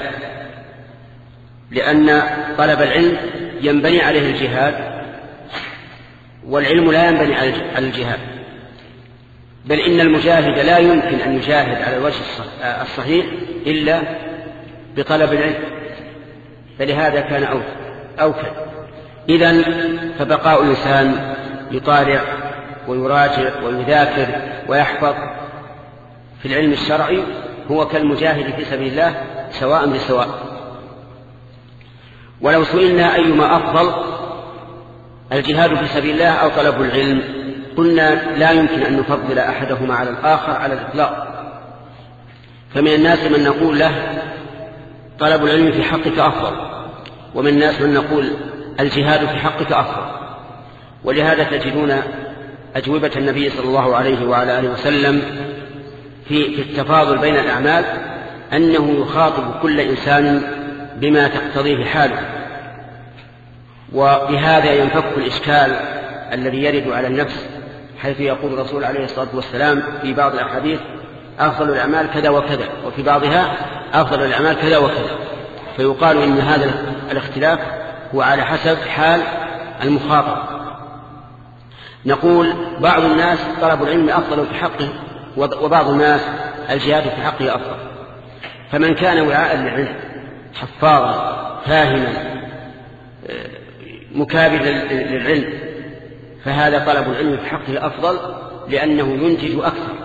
A: لأن طلب العلم ينبني عليه الجهاد والعلم لا ينبني على الجهاد بل إن المجاهد لا يمكن أن يجاهد على الوجه آه، الصحيح إلا بطلب العلم فلهذا كان أوكل إذا فبقاء الإنسان يطالع ويراجع ويذاكر ويحفظ في العلم الشرعي هو كالمجاهد في سبيل الله سواء بسواء ولو سئلنا أيما أفضل الجهاد في سبيل الله أو طلب العلم قلنا لا يمكن أن نفضل أحدهما على الآخر على الإطلاق فمن الناس من نقول له طلب العلم في حقك أفضل ومن الناس من نقول الجهاد في حقك أفضل ولهذا تجدون أجوبة النبي صلى الله عليه وعلى آله وسلم في, في التفاضل بين الأعمال أنه يخاطب كل إنسان بما تقتضيه حاله وبهذا ينفك الإشكال الذي يرد على النفس حيث يقول الرسول عليه الصلاة والسلام في بعض الأحاديث أفضل الأعمال كذا وكذا وفي بعضها أفضل الأعمال كذا وكذا
C: فيقال إن هذا
A: الاختلاف هو على حسب حال المخاطر نقول بعض الناس طلب العلم أفضل في حقه وبعض الناس الجهاد في حقه أفضل فمن كان وعاء للعلم حفاظا فاهما مكابلا
C: للعلم فهذا طلب العلم في حقه الأفضل لأنه ينتج أكثر